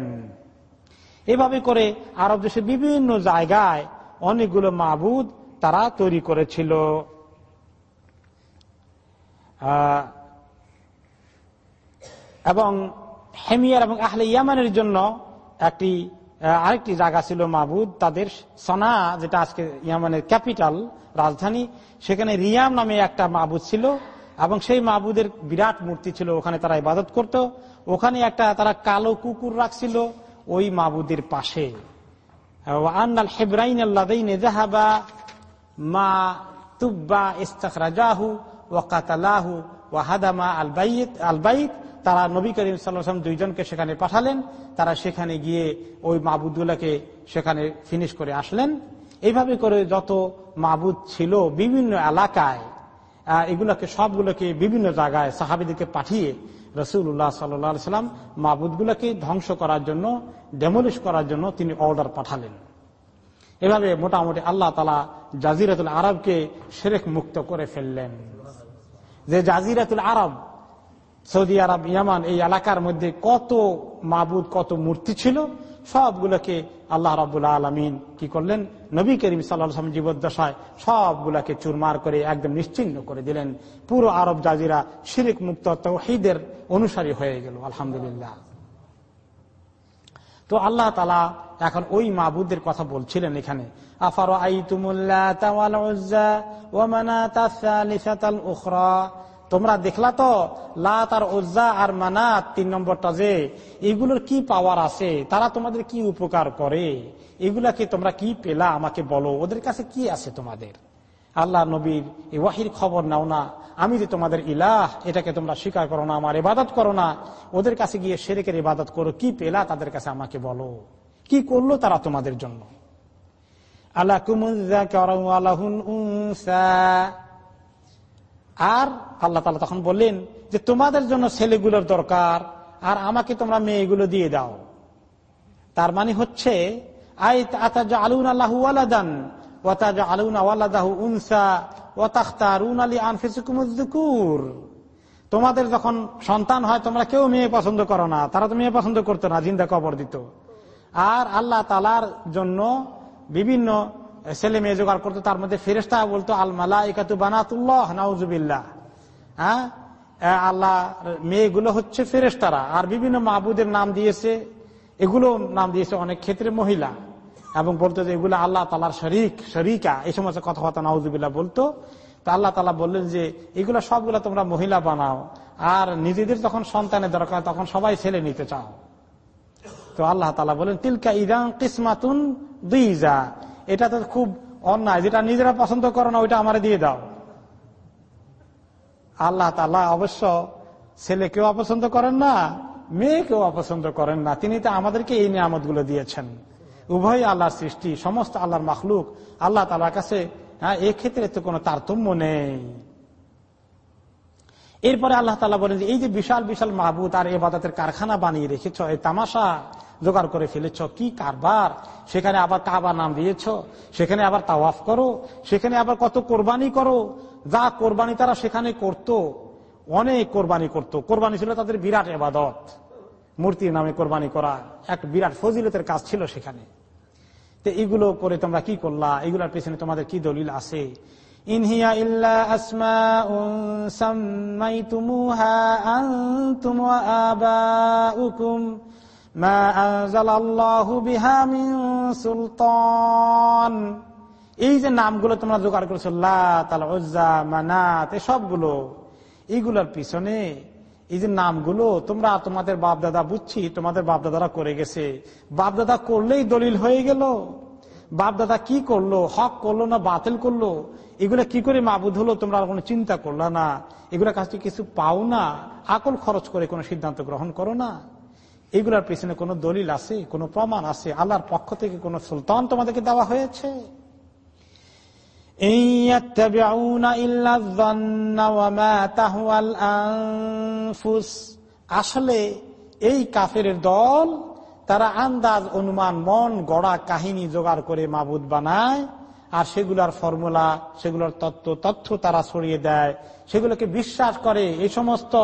এভাবে করে আরব দেশে বিভিন্ন জায়গায় অনেকগুলো মাবুদ তারা তৈরি করেছিল। এবং হেমিয়ার এবং আহলে ইয়ামানের জন্য একটি আরেকটি জায়গা ছিল মাবুদ, তাদের সনা, যেটা আজকে ইয়ামানের ক্যাপিটাল, রাজধানী, সেখানে রিয়াম নামে একটা মাবুদ ছিল, এবং সেই মাবুদের বিরাট মূর্তি ছিল, ওখানে তারা ইবাদত করত। ওখানে একটা তারা কালো কুকুর রাখছিল, ওই মাবুদের পাশে। আন্নাল হেব্রাইন জাহাবা মা তুব্বা ইস্তাকরাজাহু ওয়াকাতালাহু ওয়াহাদামা আলবাইত আলবাইত তারা নবী করিম সাল্লাম দুইজনকে সেখানে পাঠালেন। তারা সেখানে গিয়ে ওই মাবুদগুলাকে সেখানে ফিনিশ করে আসলেন। এইভাবে করে যত মাবুদ ছিল বিভিন্ন এলাকায় এগুলোকে সবগুলোকে বিভিন্ন জায়গায় সাহাবিদিকে পাঠিয়ে রসুল্লাহ সাল্লাম মাবুদগুলোকে ধ্বংস করার জন্য ডেমোলিশ করার জন্য তিনি অর্ডার পাঠালেন। এভাবে মোটামুটি আল্লাহ তালা জাজিরাতুল আরবকে সেরেক মুক্ত করে ফেললেন। যে জাজিরাতুল আরব, সৌদি আরব, ইয়ামান এই এলাকার মধ্যে কত মাবুদ, কত মূর্তি ছিল সবগুলোকে আল্লাহ রাবুল আলমিন কি করলেন? নবী করিম সাল্লাম জীবদ্দশায় সবগুলাকে চুরমার করে একদম নিশ্চিন্ন করে দিলেন। পুরো আরব জাজিরা শিরিক মুক্ত তৌহিদের অনুসারী হয়ে গেল, আলহামদুলিল্লাহ। তো আল্লাহ তালা এখন ওই মাবুদের কথা বলছিলেন এখানে। আফার তোমরা দেখলা তো লাত আর ওজ্জা আর মানাত তিন নম্বরটা যে, এগুলোর কি পাওয়ার আছে? তারা তোমাদের কি উপকার করে? এগুলাকে তোমরা কি পেলা? আমাকে বলো। ওদের কাছে কি আছে তোমাদের? আল্লাহ নবীর এই ওয়াহির খবর নাও না। আমি যে তোমাদের ইলাহ, এটাকে তোমরা স্বীকার করো না, আমার ইবাদত করো না। ওদের কাছে গিয়ে সেরেকের ইবাদত করো। কি পেলা? তাদের কাছে আমাকে বলো। কি করল তারা তোমাদের জন্য? আল্লাহ আর আল্লাহ তালা তখন বললেন যে, তোমাদের জন্য ছেলেগুলোর দরকার, আর আমাকে তোমরা মেয়েগুলো দিয়ে দাও। তার মানে হচ্ছে তোমাদের যখন সন্তান হয়, তোমরা কেউ মেয়ে পছন্দ করো না, তারা তো মেয়ে পছন্দ করতো না, জিন্দা কবর দিত। আর আল্লাহ তালার জন্য বিভিন্ন ছেলে মেয়ে জোগাড় করতো, তার মধ্যে ফেরেস্তা বলতো, আল মালা ইকাতু বানাতুল্লাহ, নাউজুবিল্লাহ। হ্যাঁ? আল্লাহ, মেয়েগুলো হচ্ছে ফেরেস্তারা আর বিভিন্ন মাহবুদের নাম দিয়েছে, এগুলো নাম দিয়েছে অনেক ক্ষেত্রে মহিলা। এবং বলতো যে এগুলো আল্লাহ তালার শরিক, শরিকা, এই সমস্ত কথাবার্তা নাউজুবিল্লাহ বলতো। তা আল্লাহ তালা বললেন যে, এগুলো সবগুলো তোমরা মহিলা বানাও। আর নিজেদের যখন সন্তানের দরকার তখন সবাই ছেলে নিতে চাও। তো আল্লাহ তালা বলেন তিলকা ইদান কিসমাতুন দুই যা এটা তো খুব অন্যায়। যেটা নিজেরা পছন্দ করো না, ওইটা আমার দিয়ে দাও। আল্লাহ তালা অবশ্য ছেলে কেউ অপছন্দ করেন না, মেয়ে কেউ অপছন্দ করেন না। তিনি তো আমাদেরকে এই নিয়ামত দিয়েছেন। উভয় আল্লাহর সৃষ্টি, সমস্ত আল্লাহর মাখলুক। আল্লাহ তালার কাছে হ্যাঁ এক্ষেত্রে তো কোনো তারতম্য নেই। এরপরে আল্লাহ তালা বলেন যে, এই যে বিশাল বিশাল মাহবুদ আর এবাদতের কারখানা বানিয়ে রেখেছ এই তামাশা জোগাড় করে ফেলেছ, কি কারবার? সেখানে আবার কাবা নাম দিয়েছ, সেখানে আবার তাওয়াফ করো, সেখানে আবার কত কোরবানি করো। যা কোরবানি তারা সেখানে করত, অনেক কোরবানি করত। কোরবানি ছিল তাদের বিরাট এবাদত, মূর্তির নামে কোরবানি করা, এক বিরাট ফজিলতের কাজ ছিল সেখানে। তো এগুলো করে তোমরা কি করলা? এগুলোর পেছনে তোমাদের কি দলিল আছে? ইনহিয়া ইল্লা আসমা সাম্মাইতুমুহা আনতুম আবাউকুম। সুলতান। এই যে নামগুলো তোমরা জোগাড় করেছ লাজ্জা মানাত সবগুলো এইগুলোর পিছনে এই যে নামগুলো, তোমরা তোমাদের বাপ দাদা বুঝছি, তোমাদের বাপ দাদারা করে গেছে। বাপ দাদা করলেই দলিল হয়ে গেল। বাপ দাদা কি করল, হক করল না বাতিল করল? এগুলা কি করে মাবুদ হলো, তোমরা কোনো চিন্তা করল না। এগুলা কাছে কিছু পাও না। আকল খরচ করে কোনো সিদ্ধান্ত গ্রহণ করো না। এগুলোর পিছনে কোনো দলিল আছে, কোনো প্রমাণ আছে? আল্লাহর পক্ষ থেকে কোন সুলতান তোমাদেরকে দেওয়া হয়েছে? আসলে এই কাফের দল, তারা আন্দাজ, অনুমান, মন, গড়া, কাহিনী জোগাড় করে মাবুদ বানায়, আর সেগুলার ফর্মুলা, সেগুলোর তত্ত্ব, তথ্য তারা ছড়িয়ে দেয়। সেগুলোকে বিশ্বাস করে। এই সমস্ত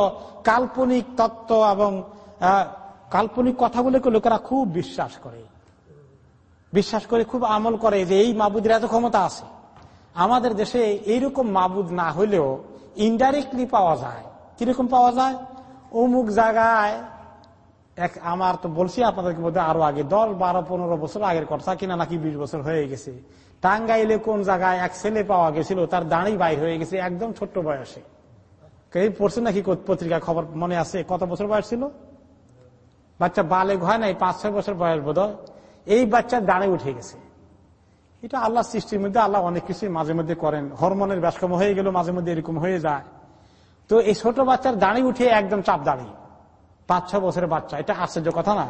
কাল্পনিক তত্ত্ব এবং কাল্পনিক কথাগুলোকে লোকেরা খুব বিশ্বাস করে? বিশ্বাস করে, খুব আমল করে যে এই মাবুদের এত ক্ষমতা আছে। আমাদের দেশে এইরকম মাবুদ না হলেও ইনডাইরেক্টলি পাওয়া যায়। কীরকম পাওয়া যায়? অমুক জায়গায় এক আমার তো বলছি আপনাদেরকে মধ্যে আরও আগে, দশ, বারো, পনেরো বছর আগের কথা কিনা, নাকি বিশ বছর হয়ে গেছে। টাঙ্গাইলে কোন জায়গায় এক ছেলে পাওয়া গেছিল, তার দাঁড়ি বাইর হয়ে গেছে একদম ছোট্ট বয়সে। পড়ছে নাকি পত্রিকা খবর মনে আছে? কত বছর বয়স ছিল? বাচ্চা বালে হয় নাই পাঁচ ছয় বছর বয়স বোধ এই বাচ্চার দাঁড়ে উঠে গেছে। এটা আল্লাহ সৃষ্টির মধ্যে আল্লাহ অনেক কিছু মাঝে মধ্যে করেন। হরমোনের ব্যাসকম হয়ে গেল মাঝে মধ্যে এরকম হয়ে যায়। তো এই ছোট বাচ্চার দাঁড়িয়ে উঠে একদম চাপ দাঁড়িয়ে পাঁচ ছ বছরের বাচ্চা, এটা আশ্চর্য কথা না।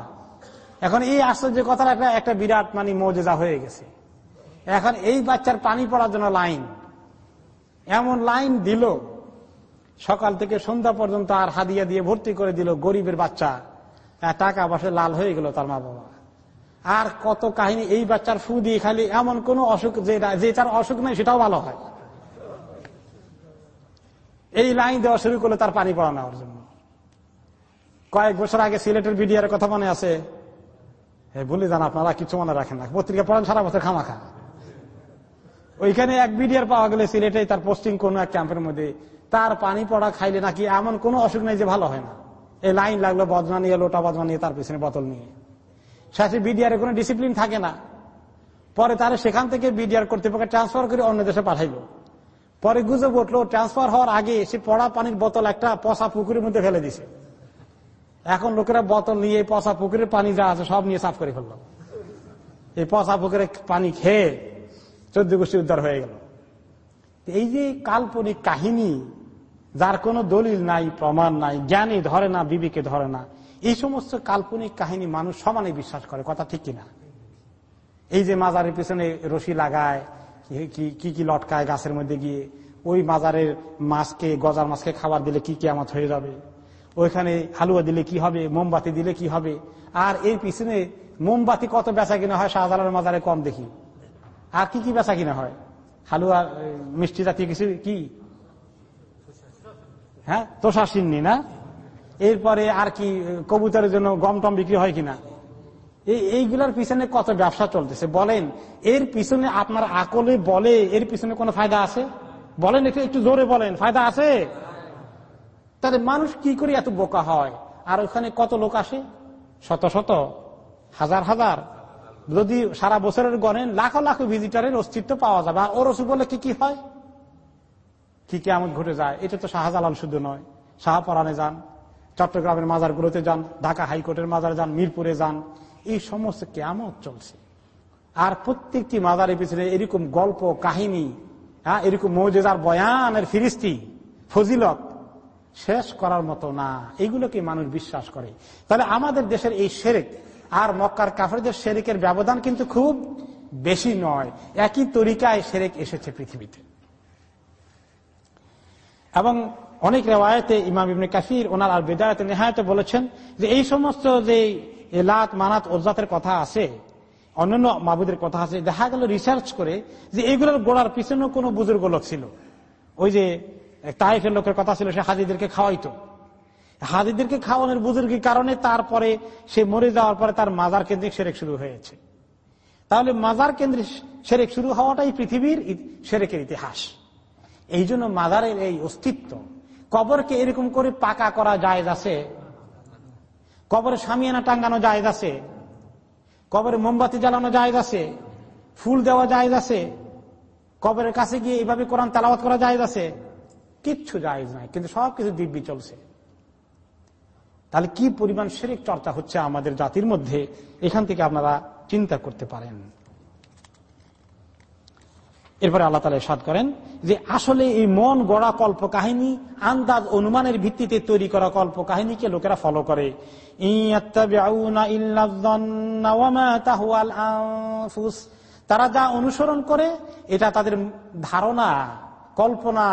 এখন এই আশ্চর্য কথার একটা একটা বিরাট মানে মজেজা হয়ে গেছে। এখন এই বাচ্চার পানি পড়ার জন্য লাইন। এমন লাইন দিল, সকাল থেকে সন্ধ্যা পর্যন্ত আর হাদিয়া দিয়ে ভর্তি করে দিল গরিবের বাচ্চা। টাকা বসে লাল হয়ে গেল তার মা বাবা আর কত কাহিনী, এই বাচ্চার ফু দিয়ে খালি এমন কোন অসুখ যে তার অসুখ নেই, সেটাও ভালো হয়। এই লাইন দেওয়া শুরু করল তার পানি পড়া নেওয়ার জন্য। কয়েক বছর আগে সিলেটের বিডিআর কথা মনে আছে? বলে যান আপনারা, কিছু মনে রাখেন না। পত্রিকা পড়েন, সারা বছর খামাখা। ওইখানে এক বিডিআর পাওয়া গেলে সিলেটে তার পোস্টিং কোন এক ক্যাম্পের মধ্যে, তার পানি পড়া খাইলে নাকি এমন কোন অসুখ নেই যে ভালো হয় না। এই লাইন লাগল, বদনা নিয়ে, লোটা বদনা নিয়ে, তার পিছনে বোতল নিয়ে। শেষে বিডিআর কোনো ডিসিপ্লিন থাকে না। পরে তারা সেখান থেকে বিডিআর কর্তৃপক্ষ ট্রান্সফার করে অন্য দেশে পাঠাইলো। পরে গুজব উঠল ট্রান্সফার হওয়ার আগে সে পড়া পানির বোতল একটা পচা পুকুরের মধ্যে ফেলে দিছে। এখন লোকেরা বোতল নিয়ে পচা পুকুরের পানি যা আছে সব নিয়ে সাফ করে ফেলল। এই পচা পুকুরে পানি খেয়ে চোদ্দ গোষ্ঠী উদ্ধার হয়ে গেল। এই যে কাল্পনিক কাহিনী যার কোনো দলিল নাই, প্রমাণ নাই, জ্ঞানী ধরে না, বিবিকে ধরে না। এই সমস্ত কাল্পনিক কাহিনী মানুষ সমানে বিশ্বাস করে, কথা ঠিক কিনা? এই যে মাজারের পিছনে রশি লাগায়, কি কি লটকায় গাছের মধ্যে গিয়ে, ওই মাজারের মাছকে, গজার মাছকে খাবার দিলে কি কেমত হয়ে যাবে? ওইখানে হালুয়া দিলে কি হবে? মোমবাতি দিলে কি হবে? আর এই পিছনে মোমবাতি কত বেচা কিনা হয় শাহজালালের মাজারে কম দেখি। আর কি কি বেচা কিনা হয়? হালুয়া মিষ্টি জাতীয় কিছু কি? হ্যাঁ? তোষা সিন্নি না? এরপরে আর কি, কবুতরের জন্য গম টম বিক্রি হয় কিনা? এইগুলার পিছনে কত ব্যবসা চলতেছে? বলেন, এর পিছনে আপনার আকলে বলে, এর পিছনে কোনো ফায়দা আছে? বলেন একটু একটু জোরে বলেন, ফায়দা আছে? তাহলে মানুষ কি করে এত বোকা হয়? আর ওখানে কত লোক আসে? শত শত, হাজার হাজার। যদি সারা বছরের গণেন লাখো লাখো ভিজিটারের অস্তিত্ব পাওয়া যাবে। আর ওরসু বলে কি কি হয়? কি কেমন ঘটে যায়, এটা তো শাহজালাল শুধু নয়। শাহপরানে যান, চট্টগ্রামের মাজারগুলোতে যান, ঢাকা হাইকোর্টের মাজারে যান, মিরপুরে যান, এই সমস্ত কেমন চলছে। আর প্রত্যেকটি মাজারের পিছনে এরকম গল্প, কাহিনী হ্যাঁ এরকম মৌজেদার বয়ানের ফিরিস্তি, ফজিলত শেষ করার মতো না। এগুলোকে মানুষ বিশ্বাস করে। তাহলে আমাদের দেশের এই সেরেক আর মক্কার কাফেরদের সেরেকের ব্যবধান কিন্তু খুব বেশি নয়। একই তরিকায় সেরেক এসেছে পৃথিবীতে। এবং অনেক রেওয়ায়তে ইমাম ইবনে কাসির ওনার আর বেদায়তে নেহায়তে বলেছেন যে এই সমস্ত যে এলাত, মানাত ওজাতের কথা আছে, অন্যান্য মাবুদের কথা আছে, দেখা গেল রিসার্চ করে যে এইগুলোর গোড়ার পিছনে কোনো বুজুর্গ লোক ছিল। ওই যে তাইফের লোকের কথা ছিল, সে হাজিদেরকে খাওয়াইতো। হাজিদেরকে খাওয়ানোর বুজুর্গের কারণে তারপরে সে মরে যাওয়ার পরে তার মাজার কেন্দ্রিক সেরেক শুরু হয়েছে। তাহলে মাজার কেন্দ্রিক সেরেক শুরু হওয়াটাই পৃথিবীর সেরেকের ইতিহাস। এই জন্য মাজারের এই অস্তিত্ব। কবরকে এরকম করে পাকা করা যায় আছে। কবরে সামিয়ানা টাঙ্গানো যায় আছে। কবরে মোমবাতি জ্বালানো যায় আছে। ফুল দেওয়া যায় আছে। কবরের কাছে গিয়ে এইভাবে কোরআন তালাবাত করা যায় আছে। কিচ্ছু যায় নাই, কিন্তু সবকিছু দিব্যি চলছে। তাহলে কি পরিমাণ শেরিক চর্চা হচ্ছে আমাদের জাতির মধ্যে? এখান থেকে আপনারা চিন্তা করতে পারেন। এরপরে আল্লাহ তালা সাদ করেন যে আসলে এই মন গড়া কল্প কাহিনী আন্দাজ অনুমানের ভিত্তিতে তৈরি করা কল্প কাহিনীকে লোকেরা ফলো করে। তারা যা অনুসরণ করে, এটা তাদের ধারণা, কল্পনা,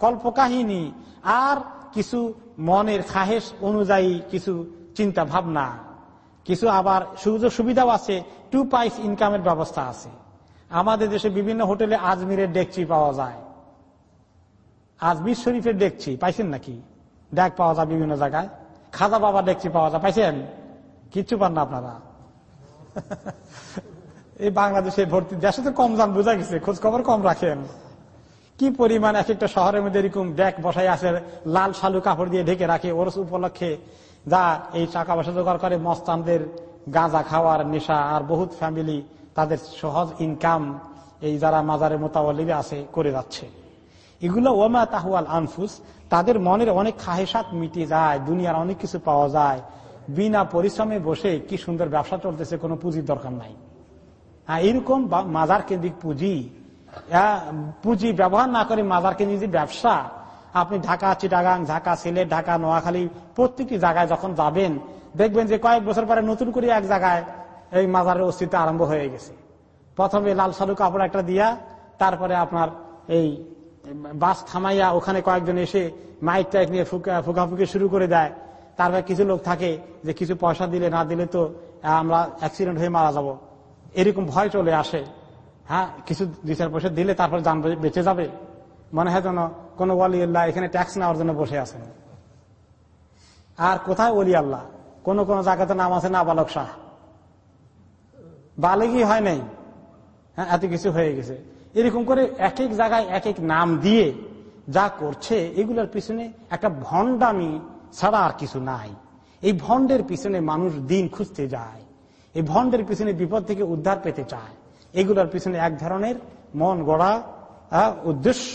কল্পকাহিনী। আর কিছু মনের খাহেস অনুযায়ী কিছু চিন্তা ভাবনা। কিছু আবার সুযোগ সুবিধাও আছে টু পাইস ইনকামের ব্যবস্থা আছে। আমাদের দেশে বিভিন্ন হোটেলে আজমিরের ডেকচি পাওয়া যায়। আজমির শরীফের ডেকচি, পাইছেন নাকি? ডেক পাওয়া যায় বিভিন্ন জায়গায়। খাজা বাবা ডেকচি পাওয়া যায়, পাইছেন? কিচ্ছু পান না আপনারা। এই বাংলাদেশে ভর্তি দেশে তো কম যান বোঝা গেছে খোঁজ খবর কম রাখেন। কি পরিমাণ এক একটা শহরের মধ্যে এরকম ব্যাগ বসাই আছে, লাল শালু কাপড় দিয়ে ঢেকে রাখে ওর উপলক্ষে। যা এই টাকা পয়সা জোগাড় করে মস্তানদের গাঁজা খাওয়ার নেশা আর বহুত ফ্যামিলি তাদের সহজ ইনকাম এই যারা মাজারে মোতাবলিবে আছে, করে যাচ্ছে। এগুলো ওমা তাহুয়াল আনফুস, তাদের মনের অনেক খাহেসাত মিটে যায়, দুনিয়ার অনেক কিছু পাওয়া যায়। বিনা পরিশ্রমে বসে কি সুন্দর ব্যবসা চলতেছে, কোনো পুঁজির দরকার নাই। এরকম মাজার কেন্দ্রিক পুঁজি পুঁজি ব্যবহার না করে মাজার কেন্দ্রিক যে ব্যবসা, আপনি ঢাকা, চিটাগাং, ঢাকা, সিলেট, ঢাকা, নোয়াখালী, প্রত্যেকটি জায়গায় যখন যাবেন, দেখবেন যে কয়েক বছর পরে নতুন করে এক জায়গায় এই মাজারের অস্তিত্ব আরম্ভ হয়ে গেছে। প্রথমে লাল সালু কাপড় একটা দিয়া, তারপরে আপনার এই বাস থামাইয়া ওখানে কয়েকজন এসে মাইক টাইক নিয়ে ফুকাফুকি শুরু করে দেয়। তারপরে কিছু লোক থাকে যে কিছু পয়সা দিলে না দিলে তো আমরা অ্যাক্সিডেন্ট হয়ে মারা যাব। এরকম ভয় চলে আসে। হ্যাঁ কিছু দুই চার পয়সা দিলে তারপর যান বেঁচে যাবে। মনে হয় যেন কোন ওয়ালি আল্লাহ এখানে ট্যাক্স নেওয়ার জন্য বসে আছেন। আর কোথায় ওলি আল্লাহ? কোন কোন জায়গাতে নাম আছে না বালক শাহ? বালেগই হয় নাই। হ্যাঁ এত কিছু হয়ে গেছে। এরকম করে এক এক জায়গায় এক এক নাম দিয়ে যা করছে, এগুলোর পিছনে একটা ভণ্ডামি ছাড়া আর কিছু নাই। এই ভণ্ডের পিছনে মানুষ দিন খুঁজতে যায়। এই ভণ্ডের পিছনে বিপদ থেকে উদ্ধার পেতে চায়। এগুলোর পিছনে এক ধরনের মন গড়া উদ্দেশ্য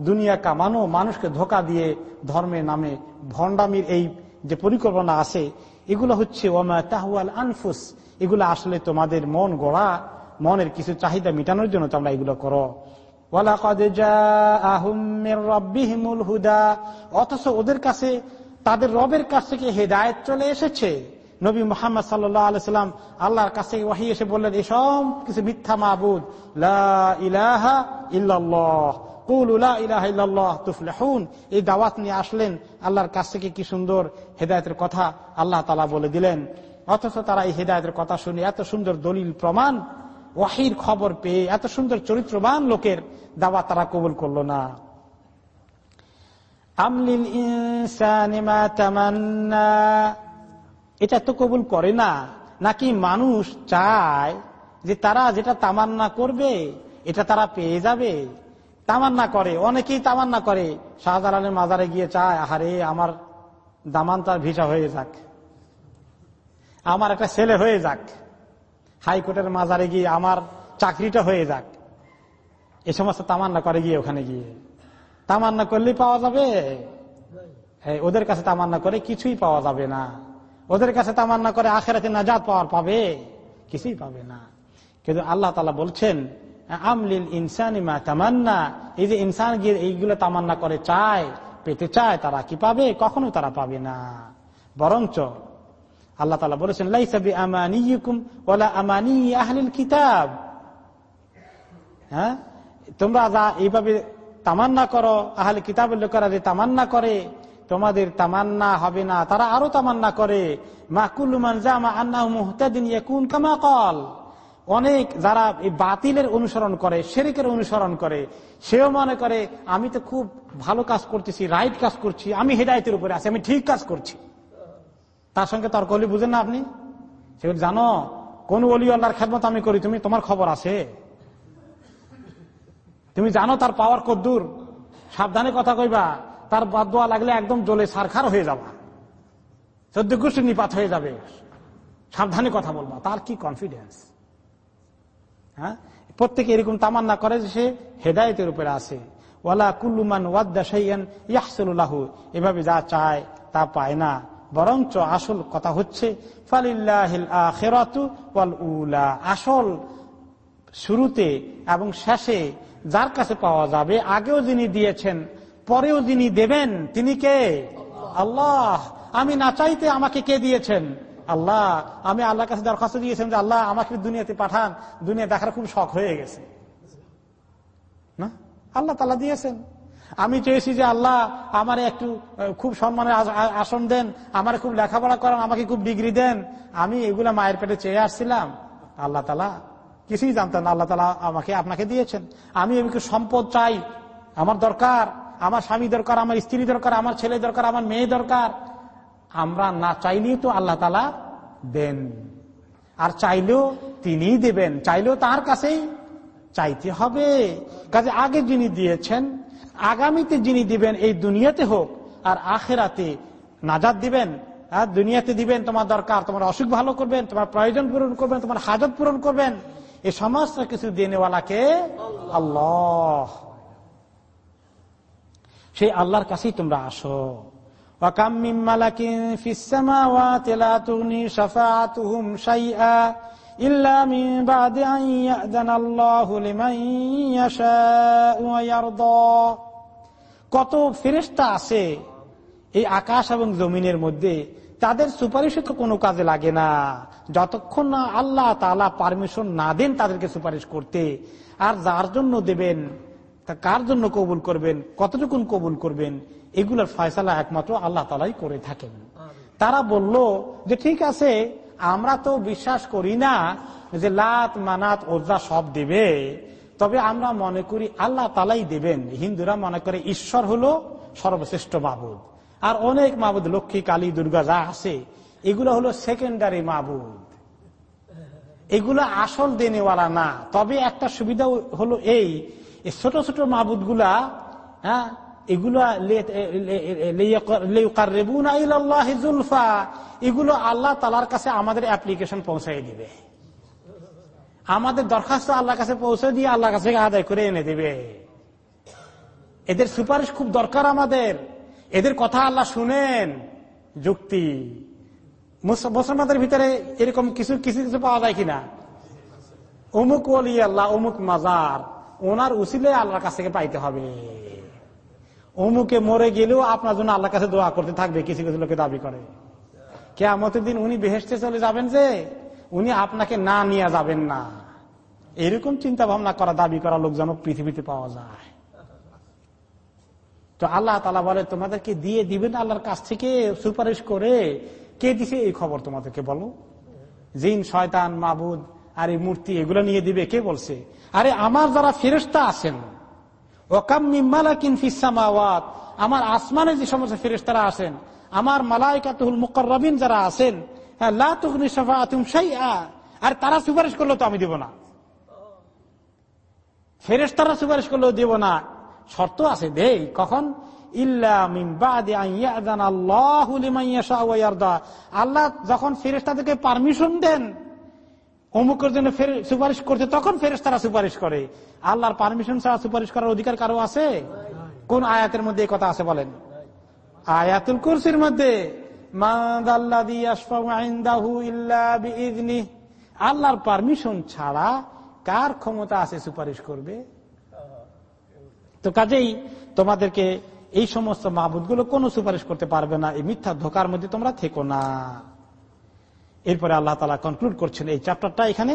দুনিয়া কামানো, মানুষকে ধোকা দিয়ে ধর্মের নামে ভণ্ডামির এই যে পরিকল্পনা আছে, এগুলো হচ্ছে, ওমা তাহুয়াল আনফুস এগুলো আসলে তোমাদের মন গড়া, মনের কিছু চাহিদা মেটানোর জন্য তোমরা এগুলো করো। হুদা, অথচ ওদের কাছে, তাদের রবের কাছ থেকে হেদায়ত চলে এসেছে। নবী মোহাম্মদ সাল্লাম আল্লাহর কাছে ওয়াহি এসে বললেন এসব কিছু মিথ্যা মাহবুদ ইলাহা এই দাওয়াত নিয়ে আসলেন, আল্লাহর কাছ থেকে কি সুন্দর হেদায়তের কথা আল্লাহ তালা বলে দিলেন। অথচ তারা এই হেদায়তের কথা শুনে এত সুন্দর দলিল প্রমাণ, ওয়াহির খবর পেয়ে এত সুন্দর চরিত্রবান লোকের দাওয়া তারা কবুল করল না। আমলিল এটা তো কবুল করে না। নাকি মানুষ চায় যে তারা যেটা তামান্না করবে, এটা তারা পেয়ে যাবে। তামান্না করে, অনেকেই তামান্না করে। শাহজালালের মাজারে গিয়ে চায়, আহারে, আমার দামান তার ভিসা হয়ে যাক। আমার একটা ছেলে হয়ে যাক। হাইকোর্টের মাজারে গিয়ে আমার চাকরিটা হয়ে যাক। এ সমস্ত তামান্না করে গিয়ে ওখানে গিয়ে। তামান্না করলেই পাওয়া যাবে। ওদের কাছে তামান্না করে কিছুই পাওয়া যাবে না। ওদের কাছে তামান্না করে আখেরাতে নাজাদ পাওয়ার পাবে। কিছুই পাবে না। কিন্তু আল্লাহ তালা বলছেন, আমলিল ইনসানিমা তামান্না। এই যে ইনসান গিয়ে এইগুলো তামান্না করে চায়, পেতে চায়, তারা কি পাবে? কখনো তারা পাবে না। বরঞ্চ আল্লাহ তালা বলেছেন লাইসাবি আমানিকুম ওলা আমানি আহলিল কিতাব। হ্যাঁ? তোমরা যা এইভাবে তামান্না করো আহলে কিতাবের লোকেরা যে তামান্না করে, তোমাদের তামান্না হবে না, তারা আরও তামান্না করে। অনেক যারা এই বাতিলের অনুসরণ করে, শেরিকের অনুসরণ করে, সেও মনে করে, আমি তো খুব ভালো কাজ করতেছি, রাইট কাজ করছি, আমি হেদায়তের উপরে আছি, আমি ঠিক কাজ করছি। তার সঙ্গে তর্ক হলে বুঝেন না আপনি? সে জানো, কোন অলি আল্লাহর খেদমত আমি করি? তুমি, তোমার খবর আছে। তুমি জানো তার পাওয়ার কদ্দুর সাবধানে কথা কইবা। তার বাদ লাগলে একদম জলে সারখার হয়ে যাবা। চোদ্দ গোষ্ঠী নিপাত হয়ে যাবে। সাবধানে কথা বলবা। তার কি কনফিডেন্স হ্যাঁ? প্রত্যেকে এরকম তামান্না করে যে সে হেদায়তের উপরে আছে। ওয়ালা কুল্লুমান ওয়াদ্দা সাইয়ান ইয়াহসুল্লাহু এভাবে যা চায়, তা পায় না। বরঞ্চ আসল কথা হচ্ছে আসল শুরুতে এবং শেষে যার কাছে পাওয়া যাবে, আগেও যিনি দিয়েছেন, পরেও যিনি দেবেন, তিনি কে? আল্লাহ। আমি না চাইতে আমাকে কে দিয়েছেন? আল্লাহ। আমি আল্লাহর কাছে দরখাস্ত দিয়েছেন যে আল্লাহ আমাকে দুনিয়াতে পাঠান। দুনিয়া দেখার খুব শখ হয়ে গেছে। না? আল্লাহ তালা দিয়েছেন। আমি চেয়েছি যে আল্লাহ আমার একটু খুব সম্মানের আসন দেন, আমার খুব লেখাপড়া করান, আমাকে খুব ডিগ্রি দেন। আমি এগুলা মায়ের পেটে চেয়ে আসছিলাম। আল্লাহ তালা কিছুই জানতেন আল্লাহ তালা আমাকে, আপনাকে দিয়েছেন। আমি এমনি সম্পদ চাই। আমার দরকার। আমার স্বামী দরকার, আমার স্ত্রী দরকার, আমার ছেলে দরকার, আমার মেয়ে দরকার। আমরা না চাইলেই তো আল্লাহ তালা দেন। আর চাইলেও তিনি দেবেন। চাইলেও তার কাছেই চাইতে হবে। কাজে আগে যিনি দিয়েছেন আগামীতে যিনি দিবেন এই দুনিয়াতে হোক, আর আখেরাতে নাজাদ দিবেন আর দুনিয়াতে দিবেন, তোমার দরকার, তোমার অসুখ ভালো করবেন, তোমার প্রয়োজন পূরণ করবেন, তোমার হাজত পূরণ করবেন এই সমস্ত কিছু দিনেওয়ালাকে আল্লাহ। সেই আল্লাহর কাছেই তোমরা আসো। ইল্লা কত ফেরেস্তা আছে এই আকাশ এবং জমিনের মধ্যে তাদের সুপারিশে তো কোনো কাজে লাগে না। যতক্ষণ না আল্লাহ তালা পারমিশন না দেন তাদেরকে সুপারিশ করতে আর যার জন্য দেবেন তা কার জন্য কবুল করবেন কতটুকুন কবুল করবেন এগুলোর ফয়সালা একমাত্র আল্লাহ তালাই করে থাকেন। তারা বলল যে ঠিক আছে আমরা তো বিশ্বাস করি না যে লাত মানাত ওজা সব দেবে তবে আমরা মনে করি আল্লাহ তালাই দেবেন। হিন্দুরা মনে করে ঈশ্বর হলো সর্বশ্রেষ্ঠ মাবুদ। আর অনেক মাবুদ, লক্ষ্মী, কালী, দুর্গা যা আছে, এগুলো হলো সেকেন্ডারি মাবুদ। এগুলো আসল দেনেওয়ালা না। তবে একটা সুবিধা হলো এই ছোট ছোট মাবুদগুলা হ্যাঁ এগুলো এগুলো আল্লাহ তালার কাছে আমাদের অ্যাপ্লিকেশন পৌঁছাই দিবে। আমাদের দরখাস্ত আল্লাহর কাছে পৌঁছে দিয়ে আল্লাহ কাছে আদায় করে এনে দেবে। এদের সুপারিশ খুব দরকার আমাদের। এদের কথা আল্লাহ শুনেন। যুক্তি। মুসলমানদের ভিতরে এরকম কিছু কিছু কিছু পাওয়া যায় কিনা? অমুক ওলি আল্লাহ, অমুক মাজার। ওনার উচিলে আল্লাহর কাছ থেকে পাইতে হবে। অমুকে মরে গেলেও আপনার জন্য আল্লাহর কাছে দোয়া করতে থাকবে, কিছু কিছু লোকে দাবি করে। কেমতের দিন উনি বেহেসতে চলে যাবেন যে উনি আপনাকে না নিয়ে যাবেন না। এরকম চিন্তা ভাবনা করা, দাবি করা লোক যেন পৃথিবীতে পাওয়া যায়। তো আল্লাহ তালা বলে, তোমাদেরকে দিয়ে দিবেন আল্লাহর কাছ থেকে সুপারিশ করে। কে দিছে এই খবর তোমাদেরকে বলো? জিন, শয়তান, মাবুদ, আর এই মূর্তি, এগুলো নিয়ে দিবে, কে বলছে? আরে আমার যারা ফেরস্তা আছেন আমার আসমানে যে সমস্ত ফেরেস্তারা আছেন, আমার মালাইকাতুল মুকরবিন যারা আছেন আর তারা সুপারিশ করল তো আমি দিব না। ফেরেস্তারা সুপারিশ করলেও দিব না। শর্ত আছে দেই, কখন? আল্লাহ যখন ফেরেস্তাদেরকে পারমিশন দেন, অমুকের জন্য সুপারিশ করতে, তখন ফেরেস্তারা সুপারিশ করে। আল্লাহর পারমিশন ছাড়া সুপারিশ করার অধিকার কারও আছে? কোন আয়াতের মধ্যে কথা আছে বলেন? আয়াতুল কুরসির মধ্যে। আল্লাহর পারমিশন ছাড়া কার ক্ষমতা আছে সুপারিশ করবে? তো কাজেই তোমাদেরকে এই সমস্ত মাহবুদগুলো কোন সুপারিশ করতে পারবে না। এই মিথ্যা ধোকার মধ্যে তোমরা থেকো না। এরপরে আল্লাহ তালা কনক্লুড করছেন এই চ্যাপ্টারটা এখানে।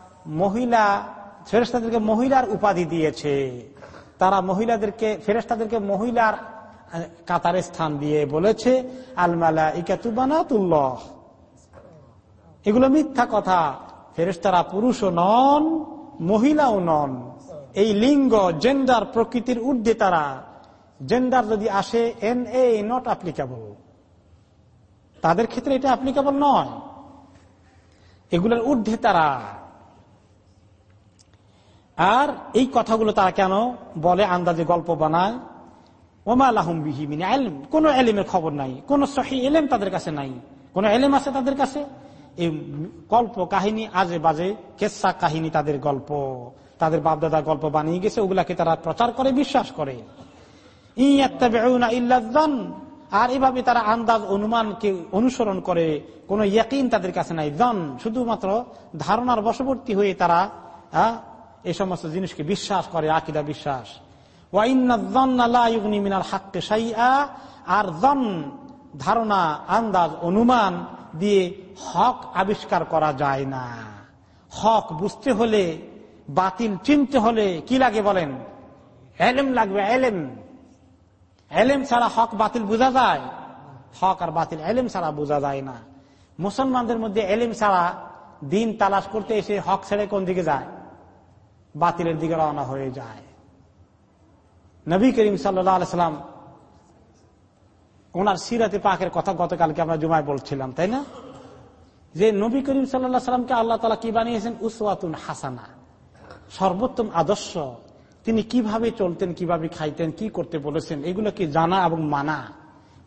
মহিলা ফেরেস্তাদেরকে মহিলার উপাধি দিয়েছে। তারা মহিলাদেরকে ফেরেস্তাদেরকে মহিলার কাতারে স্থান দিয়ে বলেছে আলমালা ইকাতুবানাতুল্লহ এগুলো মিথ্যা কথা। ফেরেস্তারা পুরুষও নন, মহিলাও নন। এই লিঙ্গ জেন্ডার প্রকৃতির ঊর্ধ্বে তারা। জেন্ডার যদি আসে এন এ নট অ্যাপ্লিকেবল তাদের ক্ষেত্রে এটা অ্যাপ্লিকেবল নয়। এগুলোর ঊর্ধ্বে তারা। আর এই কথাগুলো তারা কেন বলে? আন্দাজে গল্প বানায়। ওমা আলাহম বিহিমিন এলম কোন এলিমের খবর নাই। কোন সহি এলেম তাদের কাছে নাই। কোন এলেম আছে তাদের কাছে? এই গল্প কাহিনী, আজে বাজে কেসা কাহিনী তাদের গল্প। তাদের বাপদাদা গল্প বানিয়ে গেছে, ওগুলাকে তারা প্রচার করে, বিশ্বাস করে। আর এভাবে তারা আন্দাজ, অনুমানকে অনুসরণ করে, কোন ইয়াকিন তাদের কাছে নাই। জন শুধুমাত্র ধারণার বশবর্তী হয়ে তারা এই সমস্ত জিনিসকে বিশ্বাস করে, আকিদা বিশ্বাস। আর জন ধারণা, আন্দাজ, অনুমান দিয়ে হক আবিষ্কার করা যায় না। হক বুঝতে হলে, বাতিল চিনতে হলে কি লাগে বলেন? এলেম লাগবে, এলেম। এলেম ছাড়া হক বাতিল বোঝা যায়। হক আর বাতিল, এলেম ছাড়া বোঝা যায় না। মুসলমানদের মধ্যে এলেম ছাড়া দিন তালাশ করতে এসে হক ছেড়ে কোন দিকে যায়? বাতিলের দিকে রওনা হয়ে যায়। নবী করিম সাল্লাম ওনার সিরাতে পাকের কথা গতকালকে আমরা জুমায় বলছিলাম, তাই না? যে নবী করিম সাল্লাহ সাল্লামকে আল্লাহ তালা কি বানিয়েছেন? উসওয়াতুন হাসানা। সর্বোত্তম আদর্শ। তিনি কীভাবে চলতেন, কীভাবে খাইতেন, কি করতে বলেছেন এগুলোকে জানা এবং মানা?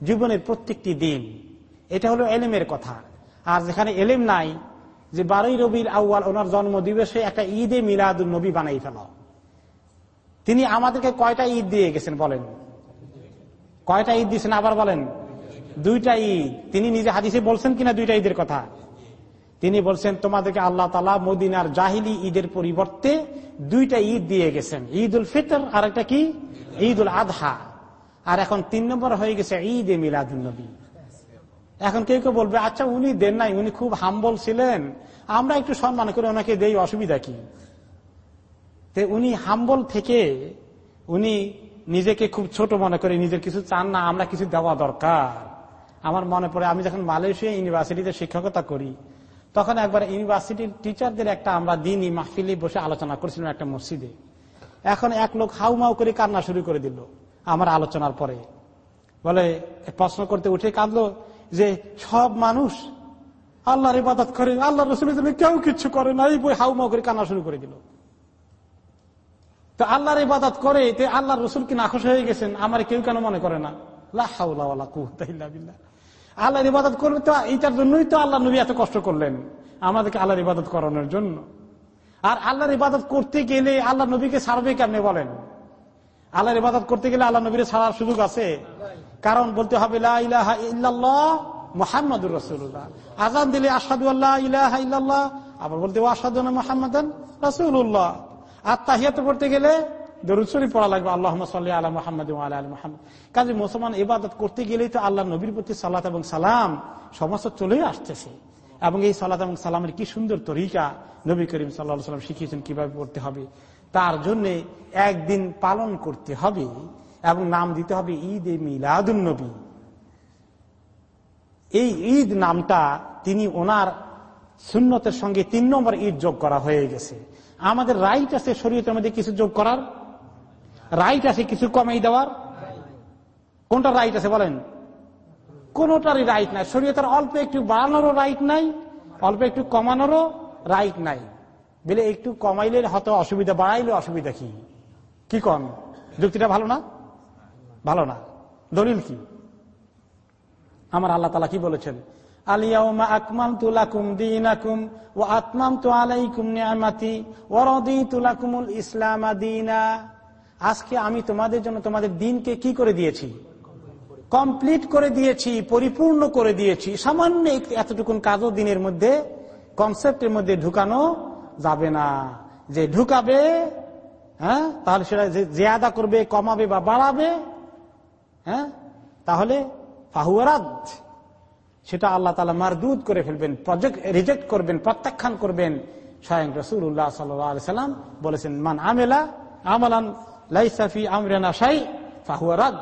জীবনের প্রত্যেকটি দিন। এটা হলো এলেমের কথা। আর যেখানে এলেম নাই যে বারোই রবির আউ্য়াল ওনার জন্ম দিবসে একটা ঈদে মিলাদুল নবী বানাই ফেল। তিনি আমাদেরকে কয়টা ঈদ দিয়ে গেছেন বলেন? কয়টা ঈদ দিয়েছেন? আবার বলেন। দুইটা ঈদ। তিনি নিজে হাদিসে বলছেন কিনা দুইটা ঈদের কথা? তিনি বলছেন, তোমাদেরকে আল্লাহ তালা মদিনার জাহিলি ঈদের পরিবর্তে দুইটা ঈদ দিয়ে গেছেন। ঈদ উল ফিতর আর একটা কি? ঈদ উল আধহা। আর এখন তিন নম্বর হয়ে গেছে ঈদ এ মিলাদুল নবী। এখন কেউ কেউ বলবে আচ্ছা উনি দেন নাই, উনি খুব হাম্বল ছিলেন। আমরা একটু সম্মান করে, ওনাকে দেই, অসুবিধা কি? উনি হাম্বল থেকে উনি নিজেকে খুব ছোট মনে করে, নিজের কিছু চান না, আমরা কিছু দেওয়া দরকার। আমার মনে পড়ে, আমি যখন মালয়েশিয়া ইউনিভার্সিটিতে শিক্ষকতা করি, তখন একবার ইউনিভার্সিটির টিচারদের একটা আমরা দিনই মাহফিলে বসে আলোচনা করছিলাম একটা মসজিদে। এখন এক লোক হাউমাউ করে কান্না শুরু করে দিল আমার আলোচনার পরে। বলে প্রশ্ন করতে উঠে কাঁদলো যে সব মানুষ আল্লাহর ইবাদত করে আল্লাহ রসুলের কেউ কিছু করে না, এই বই হাউমাউ করে কান্না শুরু করে দিল। তো আল্লাহর ইবাদত করে আল্লাহ রসুল কি নাখোশ হয়ে গেছেন? আমার কেউ কেন মনে করে না? আল্লাহর ইবাদত করবে তো এইটার জন্যই তো আল্লাহ নবী এত কষ্ট করলেন, আমাদেরকে আল্লাহর ইবাদত করানোর জন্য। আর আল্লাহর ইবাদত করতে গেলে আল্লাহ নবীকে ছাড়বে কেমনে বলেন? আল্লাহর ইবাদত করতে গেলে আল্লাহ নবীর ছাড়ার সুযোগ আছে? কারণ বলতে হবে মোহাম্মদুর রসুল্লাহ আজান দিলে আসাদু আল্লাহ ইলাহা ইল্লাল্লাহ। আবার বলতে আসাদু মোহাম্মদ রসুল্লাহ আর তাহিয়াতে পড়তে গেলে দরুদ পড়া লাগবে আল্লাহ সাল্লি আলা মোহাম্মদ আলা আল মোহাম্মদ। কাজে মুসলমান ইবাদত করতে গেলেই তো আল্লাহ নবীর প্রতি সাল্লাত এবং সালাম সমস্ত চলেই আসতেছে। এবং এই সালাত এবং সালামের কি সুন্দর তরিকা নবী করিম সাল্লাহ সাল্লাম শিখিয়েছেন কীভাবে পড়তে হবে। তার জন্য একদিন পালন করতে হবে। এবং নাম দিতে হবে ঈদ এ মিলাদুল নবী। এই ঈদ নামটা তিনি ওনার সুন্নতের সঙ্গে তিন নম্বর ঈদ যোগ করা হয়ে গেছে। আমাদের রাইট আছে শরীয়তের মধ্যে কিছু যোগ করার? রাইট আছে কিছু কমাই দেওয়ার? কোনটা রাইট আছে বলেন? কোনটারই রাইট নাই। শরীয়তের অল্প একটু বাড়ানোরও রাইট নাই, অল্প একটু কমানোরও রাইট নাই। বলে একটু কমাইলে হয়তো অসুবিধা, বাড়াইলে অসুবিধা কি? কি কম যুক্তিটা ভালো না? ভালো না। দলিল কি? আমার আল্লাহ তালা কি বলেছেন? আলিয়াউমা আকমাল তুলাকুম দিনাকুম ও আত্মাম তো আলাইকুম নিয়ামাতি ওরদি তুলাকুমুল ইসলাম দিনা। আজকে আমি তোমাদের জন্য তোমাদের দিনকে কি করে দিয়েছি? কমপ্লিট করে দিয়েছি, পরিপূর্ণ করে দিয়েছি। সামান্য এতটুকুন কাজও দিনের মধ্যে, কনসেপ্টের মধ্যে ঢুকানো যাবে না। যে ঢুকাবে হ্যাঁ তাহলে সেটা জেয়াদা করবে, কমাবে বা বাড়াবে হ্যাঁ? তাহলে ফাহুয়ারাদ। সেটা আল্লাহ তালা মারদুদ করে ফেলবেন প্রজেক্ট রিজেক্ট করবেন, প্রত্যাখ্যান করবেন। স্বয়ং রসুল্লাহ সাল্লাম বলেছেন, মান আমেলা আমলান লাইসাফি আমরানা সাই ফাহুয়ারাদ।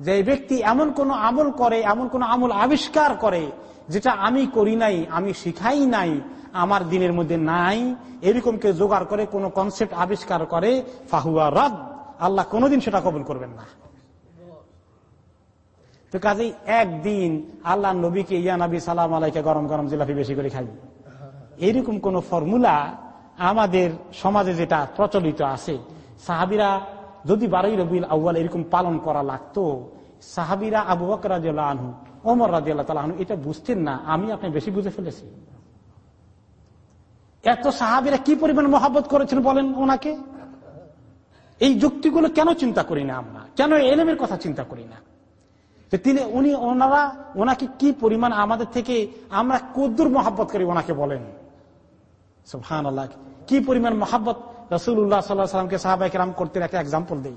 যে ব্যক্তি এমন কোন আমল করে, এমন কোন আমল আবিষ্কার করে, যেটা আমি করি নাই, আমি শিখাই নাই, আমার দিনের মধ্যে নাই, এরকম কেউ জোগাড় করে, কোন কনসেপ্ট আবিষ্কার করে ফাহুয়া রদ আল্লাহ কোনোদিন সেটা কবুল করবেন না। তো কাজেই একদিন আল্লাহ নবীকে ইয়া নবী সালাম আলাইকে গরম গরম জিলাপি বেশি করে খাই এইরকম কোন ফর্মুলা আমাদের সমাজে যেটা প্রচলিত আছে, সাহাবিরা যদি বারোই রবিউল আউ্বাল এরকম পালন করা লাগতো, সাহাবিরা আবু বকর রাজিয়াল আনহু, ওমর রাজিয়াল আনহু, এটা বুঝতেন না, আমি আপনি বেশি বুঝে ফেলেছি। এত সাহাবিরা কি পরিমাণ মহাব্বত করেছেন বলেন ওনাকে? এই যুক্তিগুলো কেন চিন্তা করি না আমরা? কেন এলেমের কথা চিন্তা করি না? তিনি, উনি ওনারা, ওনাকে কি পরিমাণ আমাদের থেকে আমরা কদ্দুর মহাব্বত করি ওনাকে বলেন? হান আল্লাহ কি পরিমাণ মহাব্বত রসুল্লাহ সাল্লাহ সাল্লামকে সাহাবাহিক রাম করতে একটা এক্সাম্পল দিই।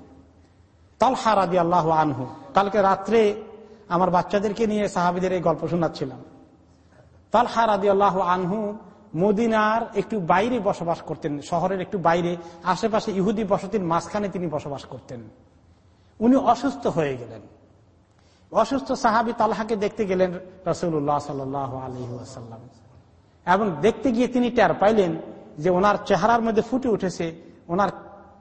তালহা রাদি আল্লাহ আনহু। কালকে রাত্রে আমার বাচ্চাদেরকে নিয়ে সাহাবিদের এই গল্প শোনাচ্ছিলাম। তালহা রাদি আল্লাহ আনহু মদিনার একটু বাইরে বসবাস করতেন, শহরের একটু বাইরে, আশেপাশে ইহুদি বসতির মাঝখানে তিনি বসবাস করতেন। উনি অসুস্থ হয়ে গেলেন। অসুস্থ সাহাবি তালহাকে দেখতে গেলেন রসুল্লাহ সাল আলহিহাসাল্লাম এবং দেখতে গিয়ে তিনি টের পাইলেন যে ওনার চেহারার মধ্যে ফুটে উঠেছে, ওনার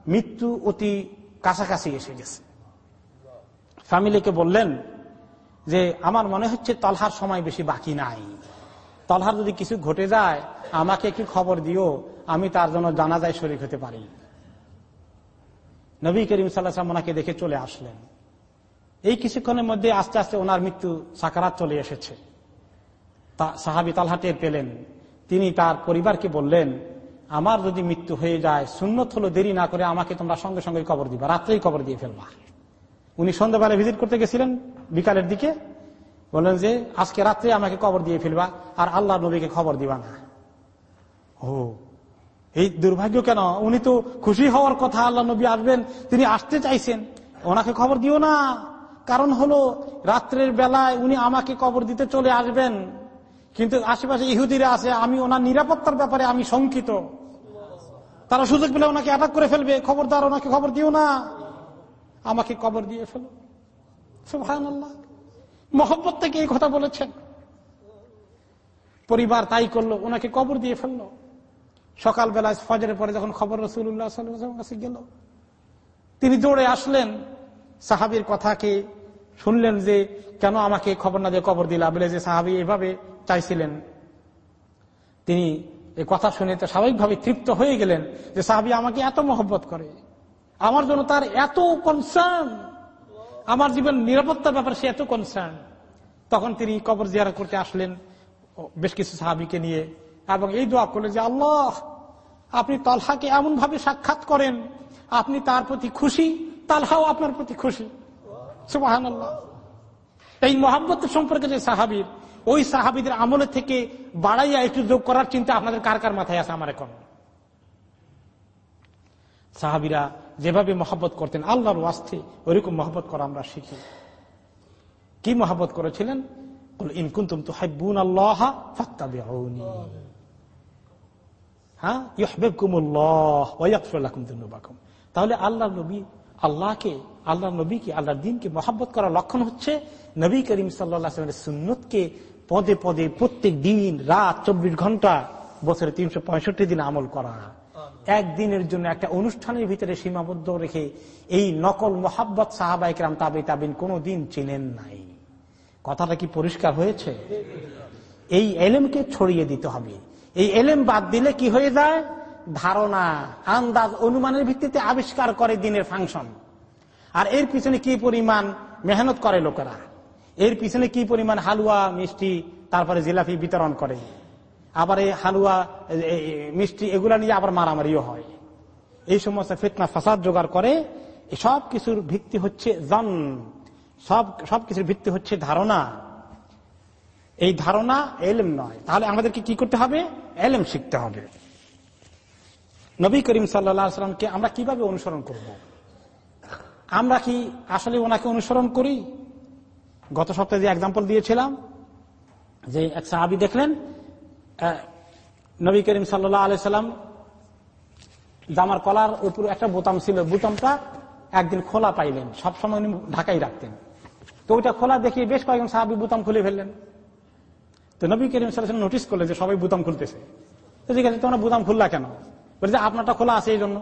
মৃত্যু অতি কাছাকাছি এসে গেছে। ফ্যামিলিকে বললেন যে, আমার মনে হচ্ছে তলহার সময় বেশি বাকি নাই। তলহার যদি কিছু ঘটে যায়, আমাকে একটু খবর দিও, আমি তার জন্য জানা যায় শরিক হতে পারি। নবী করিম সাল্লাহ ওনাকে দেখে চলে আসলেন। এই কিছুক্ষণের মধ্যে আস্তে আস্তে ওনার মৃত্যু সাকারাত চলে এসেছে। সাহাবি তালহা টের পেলেন। তিনি তার পরিবারকে বললেন, আমার যদি মৃত্যু হয়ে যায়, সুন্নত হলো দেরি না করে আমাকে তোমরা সঙ্গে সঙ্গে কবর দিবা, রাত্রেই কবর দিয়ে ফেলবা। উনি সন্ধ্যাবেলা ভিজিট করতে গেছিলেন বিকালের দিকে। বললেন যে, আজকে রাত্রে আমাকে কবর দিয়ে ফেলবা আর আল্লাহ নবীকে খবর দিবা না। ও, এই দুর্ভাগ্য কেন? উনি তো খুশি হওয়ার কথা আল্লাহ নবী আসবেন, তিনি আসতে চাইছেন। ওনাকে খবর দিও না। কারণ হলো, রাত্রের বেলায় উনি আমাকে কবর দিতে চলে আসবেন। কিন্তু আশেপাশে ইহুদিরা আছে, আমি ওনার নিরাপত্তার ব্যাপারে আমি শঙ্কিত। তারা সুযোগ পেলে ওনাকে অ্যাটাক করে ফেলবে। খবরদার, ওনাকে খবর দিও না। আমাকে কবর দিয়ে ফেলো। সুহান মোহব্বত থেকে এই কথা বলেছেন। পরিবার তাই করল, ওনাকে কবর দিয়ে ফেলল। সকালবেলায় ফজরের পরে যখন খবর রসুল্লাহ কাছে গেল, তিনি দৌড়ে আসলেন। সাহাবির কথাকে শুনলেন যে, কেন আমাকে খবর না দিয়ে কবর দিলা? বলে যে, সাহাবি এভাবে চাইছিলেন। তিনি এই কথা শুনে তো স্বাভাবিকভাবে তৃপ্ত হয়ে গেলেন যে, সাহাবি আমাকে এত মহব্বত করে। আমার জন্য তার এত কনসার্ন আমার জীবন নিরাপত্তার ব্যাপারে সে এত কনসার্ন তখন তিনি কবর জিয়ারা করতে আসলেন বেশ কিছু সাহাবিকে নিয়ে এবং এই দোয়া করলেন যে, আল্লাহ, আপনি তালহাকে এমন ভাবে সাক্ষাৎ করেন, আপনি তার প্রতি খুশি, তালহাও আপনার প্রতি খুশি। এই মহাব্বত সম্পর্কে যে সাহাবির ওই সাহাবিদের আমলের থেকে বাড়াইয়া একটু যোগ করার চিন্তা আপনাদের কার কার মাথায় আছে আমার এখন? সাহাবিরা যেভাবে মহাব্বত করতেন, আল্লাহর ওয়াস্তে ওইরকম মহব্বত করা আমরা শিখি। কি মহাব্বত করেছিলেন? হ্যাঁ? তাহলে আল্লাহ নবী আল্লাহকে আল্লাহ নবীকে, আল্লাহর দিনকে মহাব্বত করার লক্ষণ হচ্ছে নবী করিম সাল্লামের সুন্নতকে পদে পদে প্রত্যেক দিন রাত চব্বিশ ঘণ্টা বছরে তিনশো পঁয়ষট্টি দিন আমল করা। একদিনের জন্য একটা অনুষ্ঠানের ভিতরে সীমাবদ্ধ রেখে এই নকল মোহাব্বত সাহাবাইকরাম তাবে তাবিন কোনো দিন চিনেন নাই। কথাটা কি পরিষ্কার হয়েছে? এই এলেমকে ছড়িয়ে দিতে হবে। এই এলেম বাদ দিলে কি হয়ে যায়? ধারণা, আন্দাজ, অনুমানের ভিত্তিতে আবিষ্কার করে দিনের ফাংশন। আর এর পিছনে কি পরিমাণ মেহনত করে লোকেরা? এর পিছনে কি পরিমাণ হালুয়া, মিষ্টি, তারপরে জিলাপি বিতরণ করে? আবার এই হালুয়া মিষ্টি এগুলা নিয়ে আবার মারামারিও হয়। এই সমস্ত ফিতনা, ফাসাদ জোগাড় করে সব কিছুর ভিত্তি হচ্ছে জন। সব সব কিছুর ভিত্তি হচ্ছে ধারণা। এই ধারণা এলেম নয়। তাহলে আমাদেরকে কি করতে হবে? এলেম শিখতে হবে। নবী করিম সাল্লা সাল্লামকে আমরা কীভাবে অনুসরণ করব। আমরা কি আসলে ওনাকে অনুসরণ করি? গত সপ্তাহে যে এক্সাম্পল দিয়েছিলাম, যে এক সাহাবি দেখলেন নবী করিম সাল্লাহ আলি সাল্লাম জামার কলার উপর একটা বোতাম ছিল, বোতামটা একদিন খোলা পাইলেন, সবসময় উনি ঢাকাই রাখতেন। তো ওইটা খোলা দেখিয়ে বেশ কয়েকজন সাহাবি বোতাম খুলে ফেললেন। তো নবী করিম সাল্লাম নোটিস করলেন যে সবাই বোতাম খুলতেছে। তো ঠিক আছে তোমরা বোতাম খুললা কেন? বলছে আপনারটা খোলা আছে এই জন্য।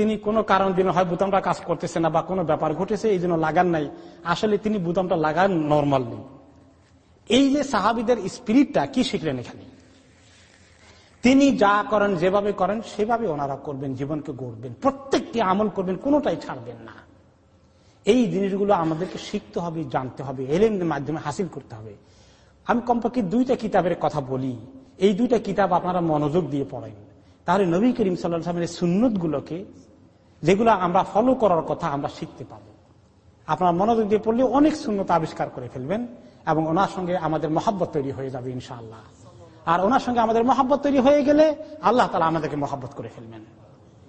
তিনি কোনো কারণ দিন হয় বোতামটা কাজ করতেছে না বা কোনো ব্যাপার ঘটেছে, এই জন্য লাগান নাই। আসলে তিনি বোতামটা লাগান নর্মাল নেই এই যে সাহাবিদের স্পিরিটটা কি শিখলেন এখানে? তিনি যা করেন, যেভাবে করেন, সেভাবে ওনারা করবেন, জীবনকে গড়বেন। প্রত্যেকটি আমল করবেন, কোনোটাই ছাড়বেন না। এই জিনিসগুলো আমাদেরকে শিখতে হবে, জানতে হবে এলেনের মাধ্যমে হাসিল করতে হবে। আমি কমপক্ষে দুইটা কিতাবের কথা বলি। এই দুইটা কিতাব আপনারা মনোযোগ দিয়ে পড়েন। তাহলে নবী করিম সাল্লাহ সাল্লামের সুন্নত গুলোকে যেগুলো আমরা ফলো করার কথা আমরা শিখতে পাব আপনার মনোযোগ দিয়ে পড়লে অনেক শূন্যত আবিষ্কার করে ফেলবেন এবং ওনার সঙ্গে আমাদের মহাব্বত তৈরি হয়ে যাবে ইনশাআল্লাহ। আর ওনার সঙ্গে আমাদের মহাব্বত তৈরি হয়ে গেলে আল্লাহ তালা আমাদেরকে মহাব্বত করে ফেলবেন।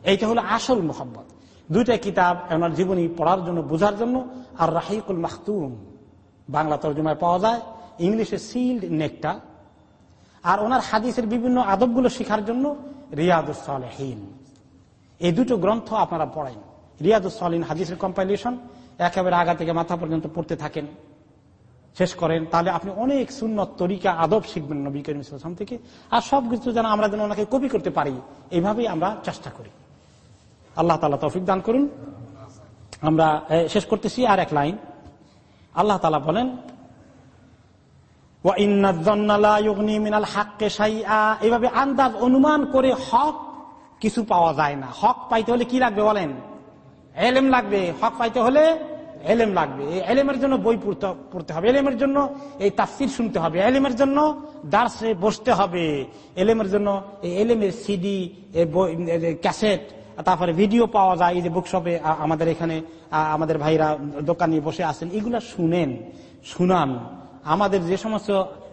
এইটা হলো আসল মহাব্বত। দুইটা কিতাব ওনার জীবনী পড়ার জন্য বোঝার জন্য আর রাহিকুল মাহতুম বাংলা তর্জমায় পাওয়া যায়, ইংলিশে সিল্ড নেকটা। আর ওনার হাদিসের বিভিন্ন আদবগুলো শেখার জন্য রিয়াদুসলেহীন এই দুটো গ্রন্থ আপনারা পড়েন। রিয়াদুসলিন হাদিসের কম্পাইলেশন একেবারে আগা থেকে মাথা পর্যন্ত পড়তে থাকেন। শেষ করেন, তাহলে আপনি অনেক সুন্নত তরিকা, আদব শিখবেন নবী করিম ইসলাম থেকে। আর সবকিছু যেন আমরা যেন ওনাকে কপি করতে পারি, এইভাবেই আমরা চেষ্টা করি। আল্লাহ তালা তৌফিক দান করুন। আমরা শেষ করতেছি, আর এক লাইন। আল্লাহ তালা বলেন এইভাবে আন্দাজ, অনুমান করে হক কিছু পাওয়া যায় না। হক পাইতে হলে কি লাগবে বলেন? এলেম লাগবে। হক পাইতে হলে এলেম লাগবে। এই এলেমের জন্য বই পড়তে হবে। এলেমের জন্য এই তাফসির শুনতে হবে। এলেমের জন্য দার্সে বসতে হবে। এলেমের জন্য এই এলেমের সিডি ক্যাসেট, তারপরে ভিডিও পাওয়া যায়। এই যে বুকশপে আমাদের এখানে আমাদের ভাইরা দোকানে বসে আছেন। এগুলা শুনেন, শুনান। আমাদের যে সমস্ত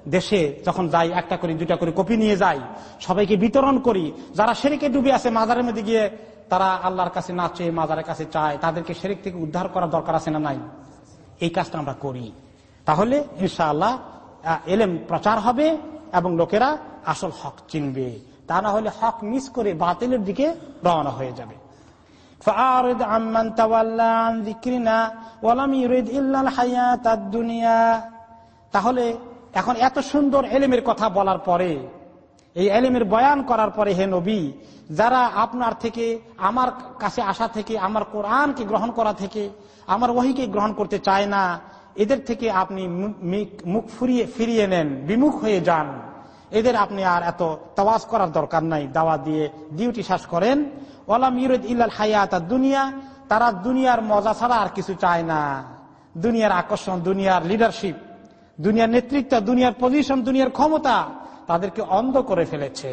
দেশে যখন যাই, একটা করে দুটা করে কপি নিয়ে যাই, সবাইকে বিতরণ করি। যারা সেরেকে ডুবে আছে, মাজারের মধ্যে গিয়ে তারা আল্লাহর কাছে নাচে মাজারের কাছে চায়, তাদেরকে সেরেক থেকে উদ্ধার করার দরকার আছে না নাই? এই কাজটা আমরা করি। তাহলে, ইনশাআল্লাহ এলেম প্রচার হবে এবং লোকেরা আসল হক চিনবে। তা না হলে হক মিস করে বাতিলের দিকে রওনা হয়ে যাবে। তাহলে এখন এত সুন্দর এলেমের কথা বলার পরে, এই এলেমের বয়ান করার পরে হে নবী, যারা আপনার থেকে, আমার কাছে আসা থেকে, আমার কোরআনকে গ্রহণ করা থেকে, আমার ওহিকে গ্রহণ করতে চায় না, এদের থেকে আপনি মুখ ফুরিয়ে, ফিরিয়ে নেন, বিমুখ হয়ে যান। এদের আপনি আর এত তাওয়াজ করার দরকার নাই, দাওয়া দিয়ে ডিউটি শ্বাস করেন। ওলাম ইউরদ ইল্লাল হায়াত দুনিয়া, তারা দুনিয়ার মজা ছাড়া আর কিছু চায় না। দুনিয়ার আকর্ষণ, দুনিয়ার লিডারশিপ দুনিয়ার নেতৃত্ব, দুনিয়ার পজিশন দুনিয়ার ক্ষমতা তাদেরকে অন্ধ করে ফেলেছে।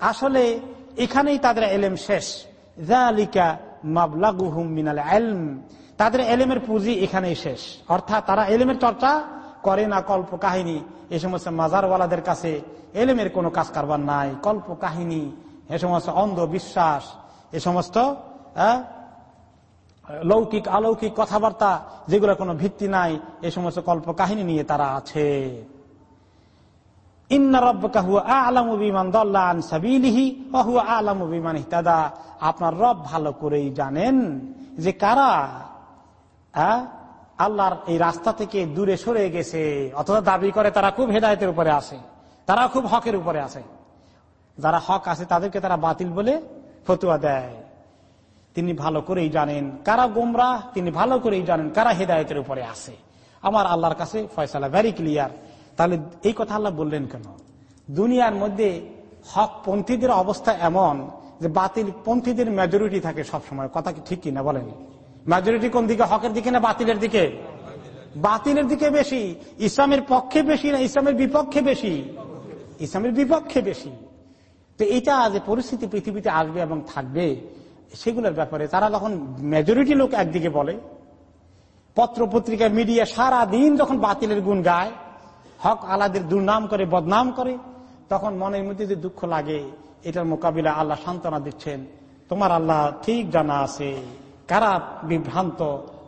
আসলে এখানেই তাদের এলেম শেষ। জালিকা মাবলাগুহুম মিনাল তাদের এলেমের পুঁজি এখানেই শেষ। অর্থাৎ তারা এলেমের চর্চা করে না কল্প কাহিনী। এই সমস্ত মাজারওয়ালাদের কাছে এলেমের কোনো কাজ কারবার নাই, কল্প কাহিনী, এ সমস্ত অন্ধবিশ্বাস, এ সমস্ত লৌকিক, অলৌকিক কথাবার্তা যেগুলো কোনো ভিত্তি নাই, এ সমস্ত কল্প কাহিনী নিয়ে তারা আছে। আপনার রব ভালো করেই জানেন যে কারা আল্লাহর এই রাস্তা থেকে দূরে সরে গেছে অথবা দাবি করে তারা খুব হেদায়তের উপরে আছে তারা খুব হকের উপরে আছে। যারা হক আছে তাদেরকে তারা বাতিল বলে ফতুয়া দেয়। তিনি ভালো করেই জানেন, কারা গোমরা তিনি ভালো করেই জানেন কারা হেদায়তের উপরে আছে। আমার আল্লাহর কাছে ফয়সালা ভেরি ক্লিয়ার তাহলে এই কথা আল্লাহ বললেন কেন? দুনিয়ার মধ্যে হক পন্থীদের অবস্থা এমন যে বাতিল পন্থীদের মেজরিটি থাকে সবসময়। কথা কি ঠিক কিনা বলেন? মেজরিটি কোন দিকে? হকের দিকে না বাতিলের দিকে? বাতিলের দিকে বেশি। ইসলামের পক্ষে বেশি না ইসলামের বিপক্ষে বেশি? ইসলামের বিপক্ষে বেশি। তো এটা যে পরিস্থিতি পৃথিবীতে আসবে এবং থাকবে, সেগুলোর ব্যাপারে তারা যখন মেজরিটি লোক একদিকে বলে পত্র পত্রিকা মিডিয়া সারা দিন যখন বাতিলের গুণ গায়, হক আলাদের দুর্নাম করে, বদনাম করে, তখন মনের মধ্যে যে দুঃখ লাগে, এটার মোকাবিলা আল্লাহ সান্ত্বনা দিচ্ছেন। তোমার আল্লাহ ঠিক জানা আছে। কারা বিভ্রান্ত?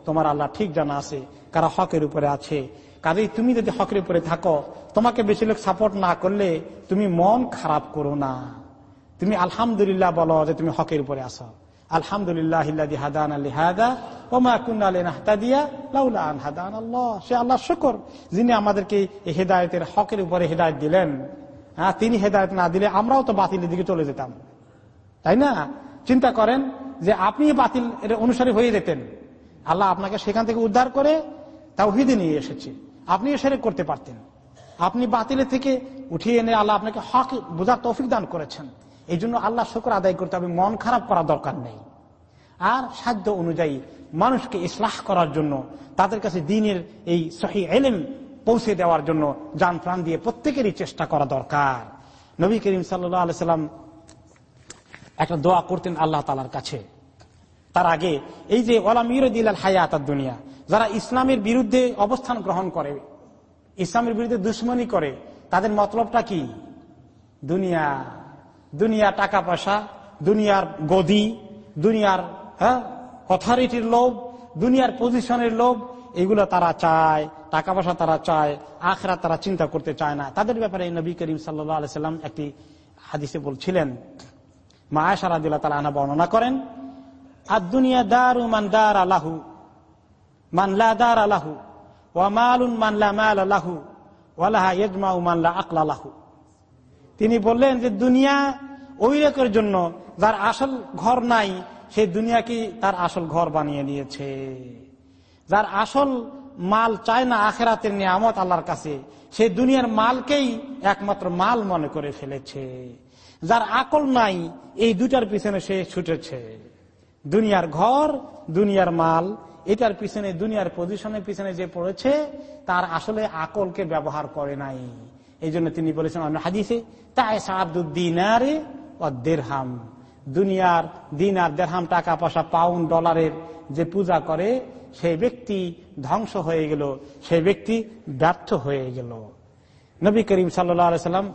তোমার আল্লাহ ঠিক জানা আছে। কারা হকের উপরে আছে? কাজেই তুমি যদি হকের উপরে থাকো, তোমাকে বেশি লোক সাপোর্ট না করলে তুমি মন খারাপ করো না। তুমি আলহামদুলিল্লাহ বলো যে তুমি হকের উপরে আসো আলহামদুলিল্লাহ হাদান আল্লাহ। সে আল্লাহ শুকর, যিনি আমাদেরকে হকের উপরে হেদায়ত দিলেন। হ্যাঁ তিনি হেদায়ত না দিলে আমরাও তো বাতিলের দিকে চলে যেতাম। তাই না? চিন্তা করেন যে আপনি বাতিল অনুসারী হয়ে যেতেন। আল্লাহ আপনাকে সেখান থেকে উদ্ধার করে তাও হিদে নিয়ে এসেছে। আপনিও সেরে করতে পারতেন। আপনি বাতিলের থেকে উঠিয়ে এনে আল্লাহ আপনাকে হক বোঝার তৌফিক দান করেছেন। এই জন্য আল্লাহ শুক্র আদায় করতে হবে, মন খারাপ করা দরকার নেই। আর সাধ্য অনুযায়ী মানুষকে ইসলাহ করার জন্য, তাদের কাছে দিনের এই সহি পৌঁছে দেওয়ার জন্য যান প্রাণ দিয়ে প্রত্যেকেরই চেষ্টা করা দরকার। নবী করিম সাল্লাম একটা দোয়া করতেন আল্লাহ তালার কাছে। তার আগে এই যে ওলামিরদিল হায়াত দুনিয়া, যারা ইসলামের বিরুদ্ধে অবস্থান গ্রহণ করে, ইসলামের বিরুদ্ধে দুশ্মনী করে, তাদের মতলবটা কি? দুনিয়া দুনিয়া টাকা পয়সা, দুনিয়ার গদি, দুনিয়ার হ্যাঁ অথরিটির লোভ, দুনিয়ার পজিশনের লোভ, এগুলো তারা চায়, টাকা পয়সা তারা চায় আখরা তারা চিন্তা করতে চায় না। তাদের ব্যাপারে নবী করিম সাল্লাম একটি হাদিসে বলছিলেন মা আয়সা রাদিল্লাহ তালা আনা বর্ণনা করেন আর দুনিয়া দারু মান দার আলাহু মানলা দার আলাহু ওয়ামালুন মানলা মাল আলাহু ওয়ালাহা ইজমা মানলা আকলা লাহু। তিনি বললেন যে, দুনিয়া ওই রেকের জন্য যার আসল ঘর নাই সেই দুনিয়াকে তার আসল ঘর বানিয়ে নিয়েছে। যার আসল মাল চায় না আখেরাতের নিয়ামত আল্লাহর কাছে সেই দুনিয়ার মালকেই একমাত্র মাল মনে করে ফেলেছে। যার আকল নাই, এই দুটার পিছনে সে ছুটেছে। দুনিয়ার ঘর, দুনিয়ার মাল, এটার পিছনে, দুনিয়ার পজিশনের পিছনে যে পড়েছে, তার আসলে আকলকে ব্যবহার করে নাই। এই জন্য তিনি বলেছেন আমি হাদিসে তাই সাহাবুদ্দিনারে দেড়হাম দুনিয়ার দিন আর দেড়হাম টাকা পয়সা পাউন্ড ডলারের যে পূজা করে, সেই ব্যক্তি ধ্বংস হয়ে গেল, সেই ব্যক্তি ব্যর্থ হয়ে গেল। নবী করিম সাল্লাম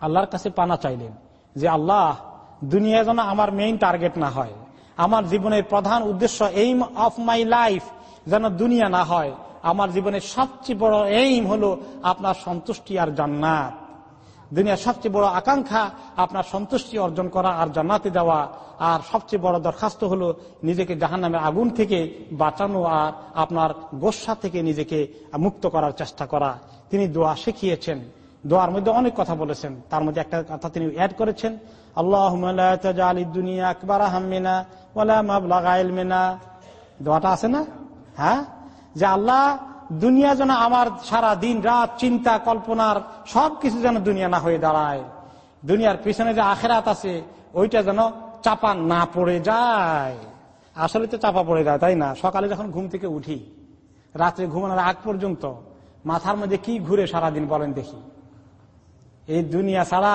আল্লাহর কাছে পানা চাইলেন যে, আল্লাহ দুনিয়া যেন আমার মেইন টার্গেট না হয়। আমার জীবনের প্রধান উদ্দেশ্য এইম অফ মাই লাইফ যেন দুনিয়া না হয়। আমার জীবনের সবচেয়ে বড় এইম হলো আপনার সন্তুষ্টি আর জান্নাত। দুনিয়ার সবচেয়ে বড় আকাঙ্ক্ষা আপনার সন্তুষ্টি অর্জন করা আর জান্নাতে দেওয়া আর সবচেয়ে বড় দরখাস্ত হলো নিজেকে জাহান নামের আগুন থেকে বাঁচানো আর আপনার গোসা থেকে নিজেকে মুক্ত করার চেষ্টা করা। তিনি দোয়া শিখিয়েছেন। দোয়ার মধ্যে অনেক কথা বলেছেন। তার মধ্যে একটা কথা তিনি অ্যাড করেছেন আল্লাহ দুনিয়া আকবর আহমেনা দোয়াটা আছে না? হ্যাঁ? যে আল্লাহ দুনিয়া যেন আমার সারা দিন রাত চিন্তা, কল্পনার সবকিছু যেন দুনিয়া না হয়ে দাঁড়ায়। দুনিয়ার পিছনে যে আখেরাত আছে, ওইটা যেন চাপা না পড়ে যায়। আসলে তো চাপা পড়ে যায়, তাই না? সকালে যখন ঘুম থেকে উঠি, রাত্রে ঘুমানোর আগ পর্যন্ত মাথার মধ্যে কি ঘুরে সারাদিন বলেন দেখি। এই দুনিয়া ছাড়া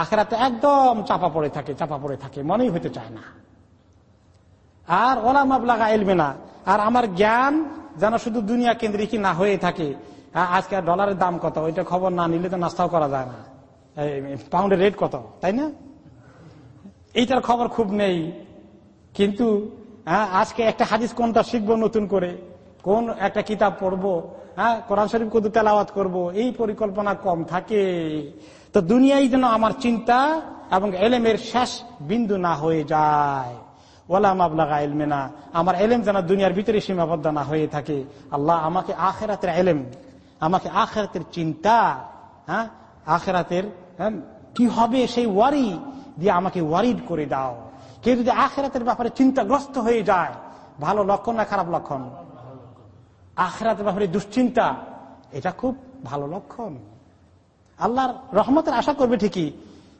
আখেরাতে একদম চাপা পড়ে থাকে, চাপা পড়ে থাকে, মনেই হতে চায় না। আর ওলা মাবলাগা এলবে না। আর আমার জ্ঞান যেন শুধু দুনিয়া কেন্দ্রিক না হয়ে থাকে। আজকে ডলারের দাম কত? ওইটা খবর না নিলে তো নাস্তাও করা যায় না। পাউন্ডের রেট কত? তাই না? এইটার খবর খুব নেই। কিন্তু আজকে একটা হাদিস কোনটা শিখব নতুন করে? কোন একটা কিতাব পড়ব? হ্যাঁ কোরআন শরীফ কত তেলাওয়াত করব? এই পরিকল্পনা কম থাকে। তো দুনিয়াই যেন আমার চিন্তা এবং এলেমের শেষ বিন্দু না হয়ে যায়। আমার এলেম যেন দুনিয়ার ভিতরে সীমাবদ্ধ না হয়ে থাকে। আল্লাহ আমাকে আখেরাতের এলেম, আমাকে আখেরাতের চিন্তা হ্যাঁ আখেরাতের কি হবে সেই ওয়ারি দিয়ে আমাকে ওয়ারিড করে দাও। কেউ যদি আখেরাতের ব্যাপারে চিন্তাগ্রস্ত হয়ে যায়, ভালো লক্ষণ না খারাপ লক্ষণ? আখেরাতের ব্যাপারে দুশ্চিন্তা, এটা খুব ভালো লক্ষণ। আল্লাহর রহমতের আশা করবে ঠিকই,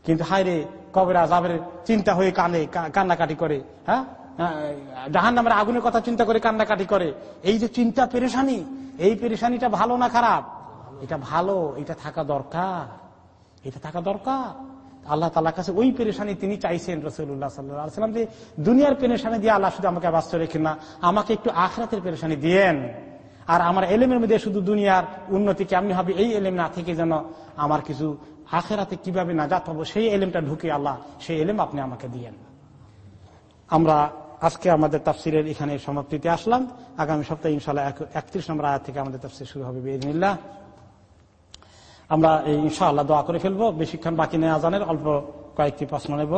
কিন্তু হায়রে কবের আজাবের চিন্তা হয়ে কানে কান্নাকাটি করে হ্যাঁ? জাহান নামের আগুনের কথা চিন্তা করে কান্নাকাটি করে। এই যে চিন্তা পেরেশানি, এই পেরেশানিটা ভালো না খারাপ? এটা ভালো, এটা থাকা দরকার। এটা থাকা দরকার। আল্লাহ তালার কাছে ওই পেরেশানি তিনি চাইছেন রসুল্লাহ সাল্লাম যে, দুনিয়ার পেরেশানি দিয়ে আল্লাহ শুধু আমাকে বাস্তব রেখেন না, আমাকে একটু আখরাতের পেরেশানি দিয়েন। আর আমার এলেমের মধ্যে শুধু দুনিয়ার উন্নতি কেমনি হবে এই এলেম না থেকে যেন আমার কিছু আখেরাতে কীভাবে না নাজাত পাবো সেই এলেমটা ঢুকে আল্লাহ, সেই এলেম আপনি আমাকে দিয়েন। আমরা আজকে আমাদের তাফসিরের এখানে সমাপ্তিতে আসলাম। আগামী সপ্তাহে ইনশাল্লাহ একত্রিশ নম্বর আয়াত থেকে আমাদের তাফসির শুরু হবে বেদিনিল্লাহ আমরা এই ইনশাআল্লাহ দোয়া করে ফেলব। বেশিক্ষণ বাকি নেই আজানের, অল্প কয়েকটি প্রশ্ন নেব।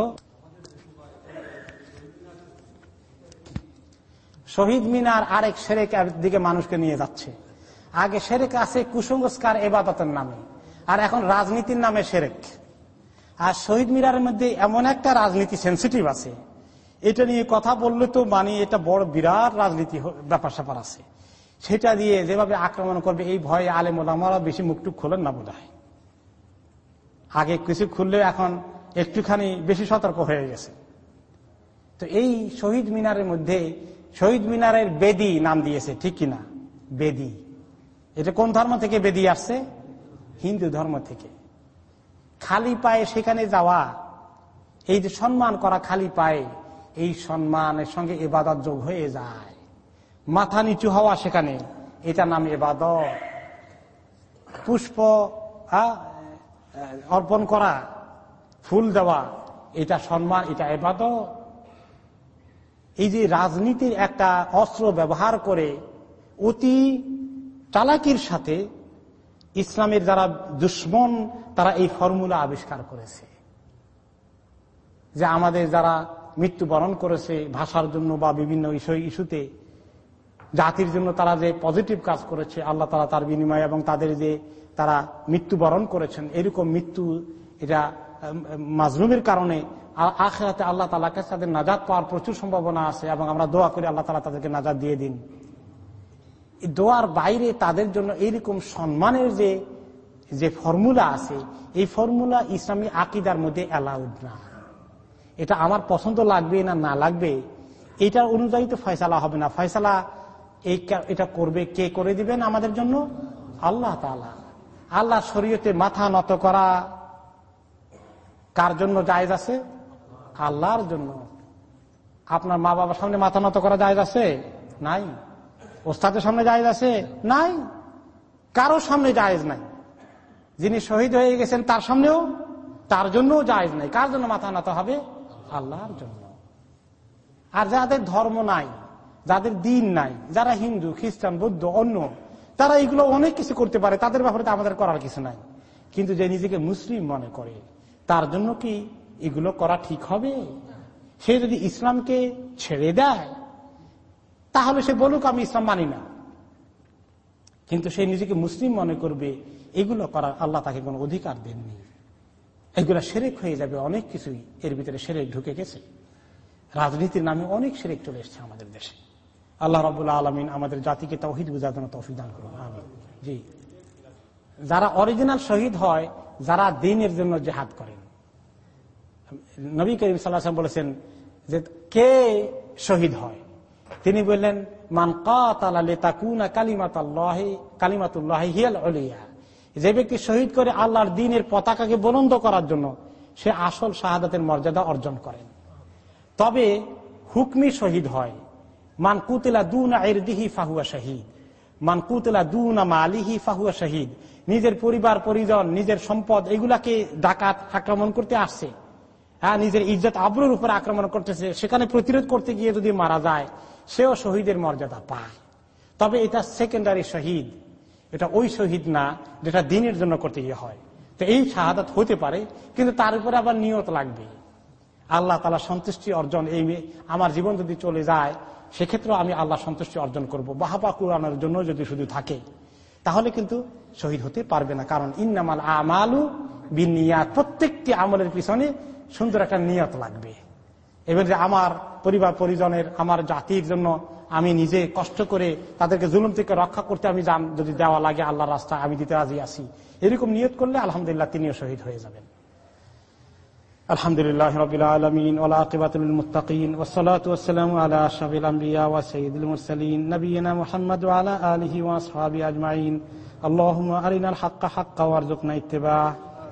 শহীদ মিনার আরেক সেরেক দিকে মানুষকে নিয়ে যাচ্ছে। আগে সেরেক আছে কুসংস্কার এবাদতের নামে, আর এখন রাজনীতির নামে সেরেক। আর শহীদ মিনারের মধ্যে এমন একটা রাজনীতি সেন্সিটিভ আছে। এটা নিয়ে কথা বললে তো মানে এটা বড় বিরাট রাজনীতি ব্যাপার স্যাপার আছে। সেটা দিয়ে যেভাবে আক্রমণ করবে, এই ভয়ে আলেম ওলামারা বেশি মুখটুক খোলেন না বোধ আগে কিছু খুললে এখন একটুখানি বেশি সতর্ক হয়ে গেছে। তো এই শহীদ মিনারের মধ্যে শহীদ মিনারের বেদি নাম দিয়েছে, ঠিক কিনা? বেদি। এটা কোন ধর্ম থেকে বেদি আসছে? হিন্দু ধর্ম থেকে। খালি পায়ে সেখানে যাওয়া, এই যে সম্মান করা খালি পায়ে, এই সম্মানের সঙ্গে এবাদত যোগ হয়ে যায়। মাথা নিচু হওয়া সেখানে, এটা নাম এবাদত। পুষ্প অর্পণ করা, ফুল দেওয়া, এটা সম্মান, এটা এবাদ এই যে রাজনীতির একটা অস্ত্র ব্যবহার করে অতি চালাকির সাথে ইসলামের যারা দুশ্মন, তারা এই ফর্মুলা আবিষ্কার করেছে। যে আমাদের যারা মৃত্যুবরণ করেছে ভাষার জন্য বা বিভিন্ন ইস্যুতে, জাতির জন্য তারা যে পজিটিভ কাজ করেছে, আল্লাহ তালা তার বিনিময় এবং তাদের যে তারা মৃত্যুবরণ করেছেন, এরকম মৃত্যু এটা মাজলুমের কারণে আখেরাতে আল্লাহ তালা কাছে তাদের নাজাদ পাওয়ার প্রচুর সম্ভাবনা আছে এবং আমরা দোয়া করি আল্লাহ তালা তাদেরকে নাজাদ দিয়ে দিন। দোয়ার বাইরে তাদের জন্য এইরকম সম্মানের যে যে ফর্মুলা আছে, এই ফর্মুলা ইসলামী আকিদার মধ্যে অ্যালাউড না। এটা আমার পছন্দ লাগবে না না লাগবে এটার অনুযায়ী তো ফয়সালা হবে না। ফয়সালা এই এটা করবে কে করে দিবেন আমাদের জন্য? আল্লাহ তালা আল্লাহ শরীয়তে মাথা নত করা কার জন্য জায়জ আছে? আল্লাহর জন্য। আপনার মা বাবার সামনে মাথা নত করা জায়জ আছে? নাই। ওস্তাদের সামনে জায়জ আছে? নাই। কারও সামনে জায়েজ নাই। যিনি শহীদ হয়ে গেছেন তার সামনেও তার জন্যও জায়েজ নাই। কার জন্য মাথা নত হবে? আল্লাহর জন্য। আর যাদের ধর্ম নাই, যাদের দিন নাই, যারা হিন্দু, খ্রিস্টান, বৌদ্ধ, অন্য, তারা এগুলো অনেক কিছু করতে পারে। তাদের ব্যাপারে আমাদের করার কিছু নাই। কিন্তু যে নিজেকে মুসলিম মনে করে, তার জন্য কি এগুলো করা ঠিক হবে? সে যদি ইসলামকে ছেড়ে দেয়, তাহলে সে বলুক, আমি ইসলাম মানি না। কিন্তু সে নিজেকে মুসলিম মনে করবে, এগুলো করার আল্লাহ তাকে কোনো অধিকার দেননি। এগুলো সেরেক হয়ে যাবে, অনেক কিছুই এর ভিতরে সেরেক ঢুকে গেছে। রাজনীতির নামে অনেক সেরেক চলে এসছে আমাদের দেশে। আল্লাহ রবুল্লা আলমিন আমাদের জাতিকে তৌহিদ বুঝার জন্য তৌফিক দান করুন আমি জি। যারা অরিজিনাল শহীদ হয়, যারা দিনের জন্য জেহাদ করেন নবী করিম সাল্লাহ বলেছেন যে কে শহীদ হয়? তিনি বললেন, মান কাতাকুনা কালিমাতুল্লাহ অলিয়া যে ব্যক্তি শহীদ করে আল্লাহর দিনের পতাকাকে বলন্দ করার জন্য, সে আসল শাহাদাতের মর্যাদা অর্জন করেন। তবে হুকমি শহীদ হয়, মান কুতিলা দুনা এর দিহি ফাহুয়া শহীদ। মান কুতিলা দুনা মালিহি ফাহুয়া শহীদ। নিজের পরিবার, পরিজন, নিজের সম্পদ, এগুলাকে ডাকাত আক্রমণ করতে আসছে। হ্যাঁ নিজের ইজ্জত আবরুর উপর আক্রমণ করতেছে, সেখানে প্রতিরোধ করতে গিয়ে যদি মারা যায়, সেও শহীদের মর্যাদা পায়। তবে এটা সেকেন্ডারি শহীদ। এটা ওই শহীদ না, যেটা দিনের জন্য করতে গিয়ে হয়। তো এই শাহাদাত হতে পারে, কিন্তু তার উপরে আবার নিয়ত লাগবে। আল্লাহ তালা সন্তুষ্টি অর্জন, এই আমার জীবন যদি চলে যায় সেক্ষেত্রে আমি আল্লাহ সন্তুষ্টি অর্জন করব। বাহাবা কুরানোর জন্য যদি শুধু থাকে, তাহলে কিন্তু শহীদ হতে পারবে না। কারণ ইন্নামাল আমালু বিনিয়াত, প্রত্যেকটি আমলের পিছনে সুন্দর একটা নিয়ত লাগবে। এবার যে আমার পরিবার, পরিজনের, আমার জাতির জন্য আমি নিজে কষ্ট করে তাদেরকে জুলুম থেকে রক্ষা করতে আমি যান, যদি দেওয়া লাগে আল্লাহ রাস্তা, আমি দিতে রাজি আসি এরকম নিয়ত করলে আলহামদুলিল্লাহ তিনিও শহীদ হয়ে যাবেন। আলহামদুলিল্লাহ রবিলমিন ওলাকিবাতুল আজমাইন। আল্লাহ আলিনাল হাক্কা হাক্কা ওয়ারজুকনা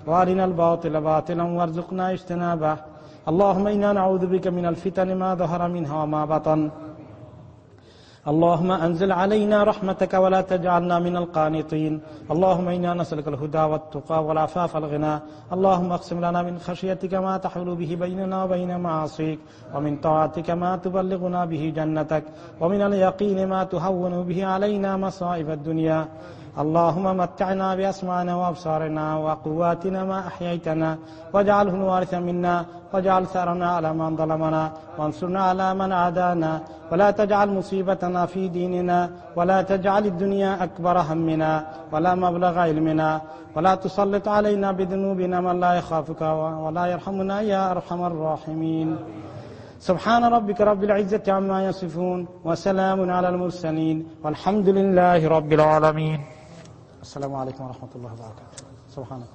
وأرنا الباطل باطلا وارزقنا اجتنابه اللهم إنا نعوذ بك من الفتن ما ظهر منها وما بطن اللهم أنزل علينا رحمتك ولا تجعلنا من القانطين اللهم إنا نسألك الهدى والتقى والعفاف والغنى اللهم اقسم لنا من خشيتك ما تحول به بيننا وبين معاصيك ومن طاعتك ما تبلغنا به جنتك ومن اليقين ما تهون به علينا مصائب الدنيا اللهم متعنا بأسمعنا وأبصارنا وقواتنا ما أحييتنا واجعله الوارث منا واجعل ثأرنا على من ظلمنا وانصرنا على من عادانا ولا تجعل مصيبتنا في ديننا ولا تجعل الدنيا أكبر همنا ولا مبلغ علمنا ولا تسلط علينا بذنوبنا من لا يخافك ولا يرحمنا يا أرحم الراحمين. سبحان ربك رب العزة عما يصفون وسلام على المرسلين والحمد لله رب العالمين. السلام عليكم ورحمة الله وبركاته. سبحانك.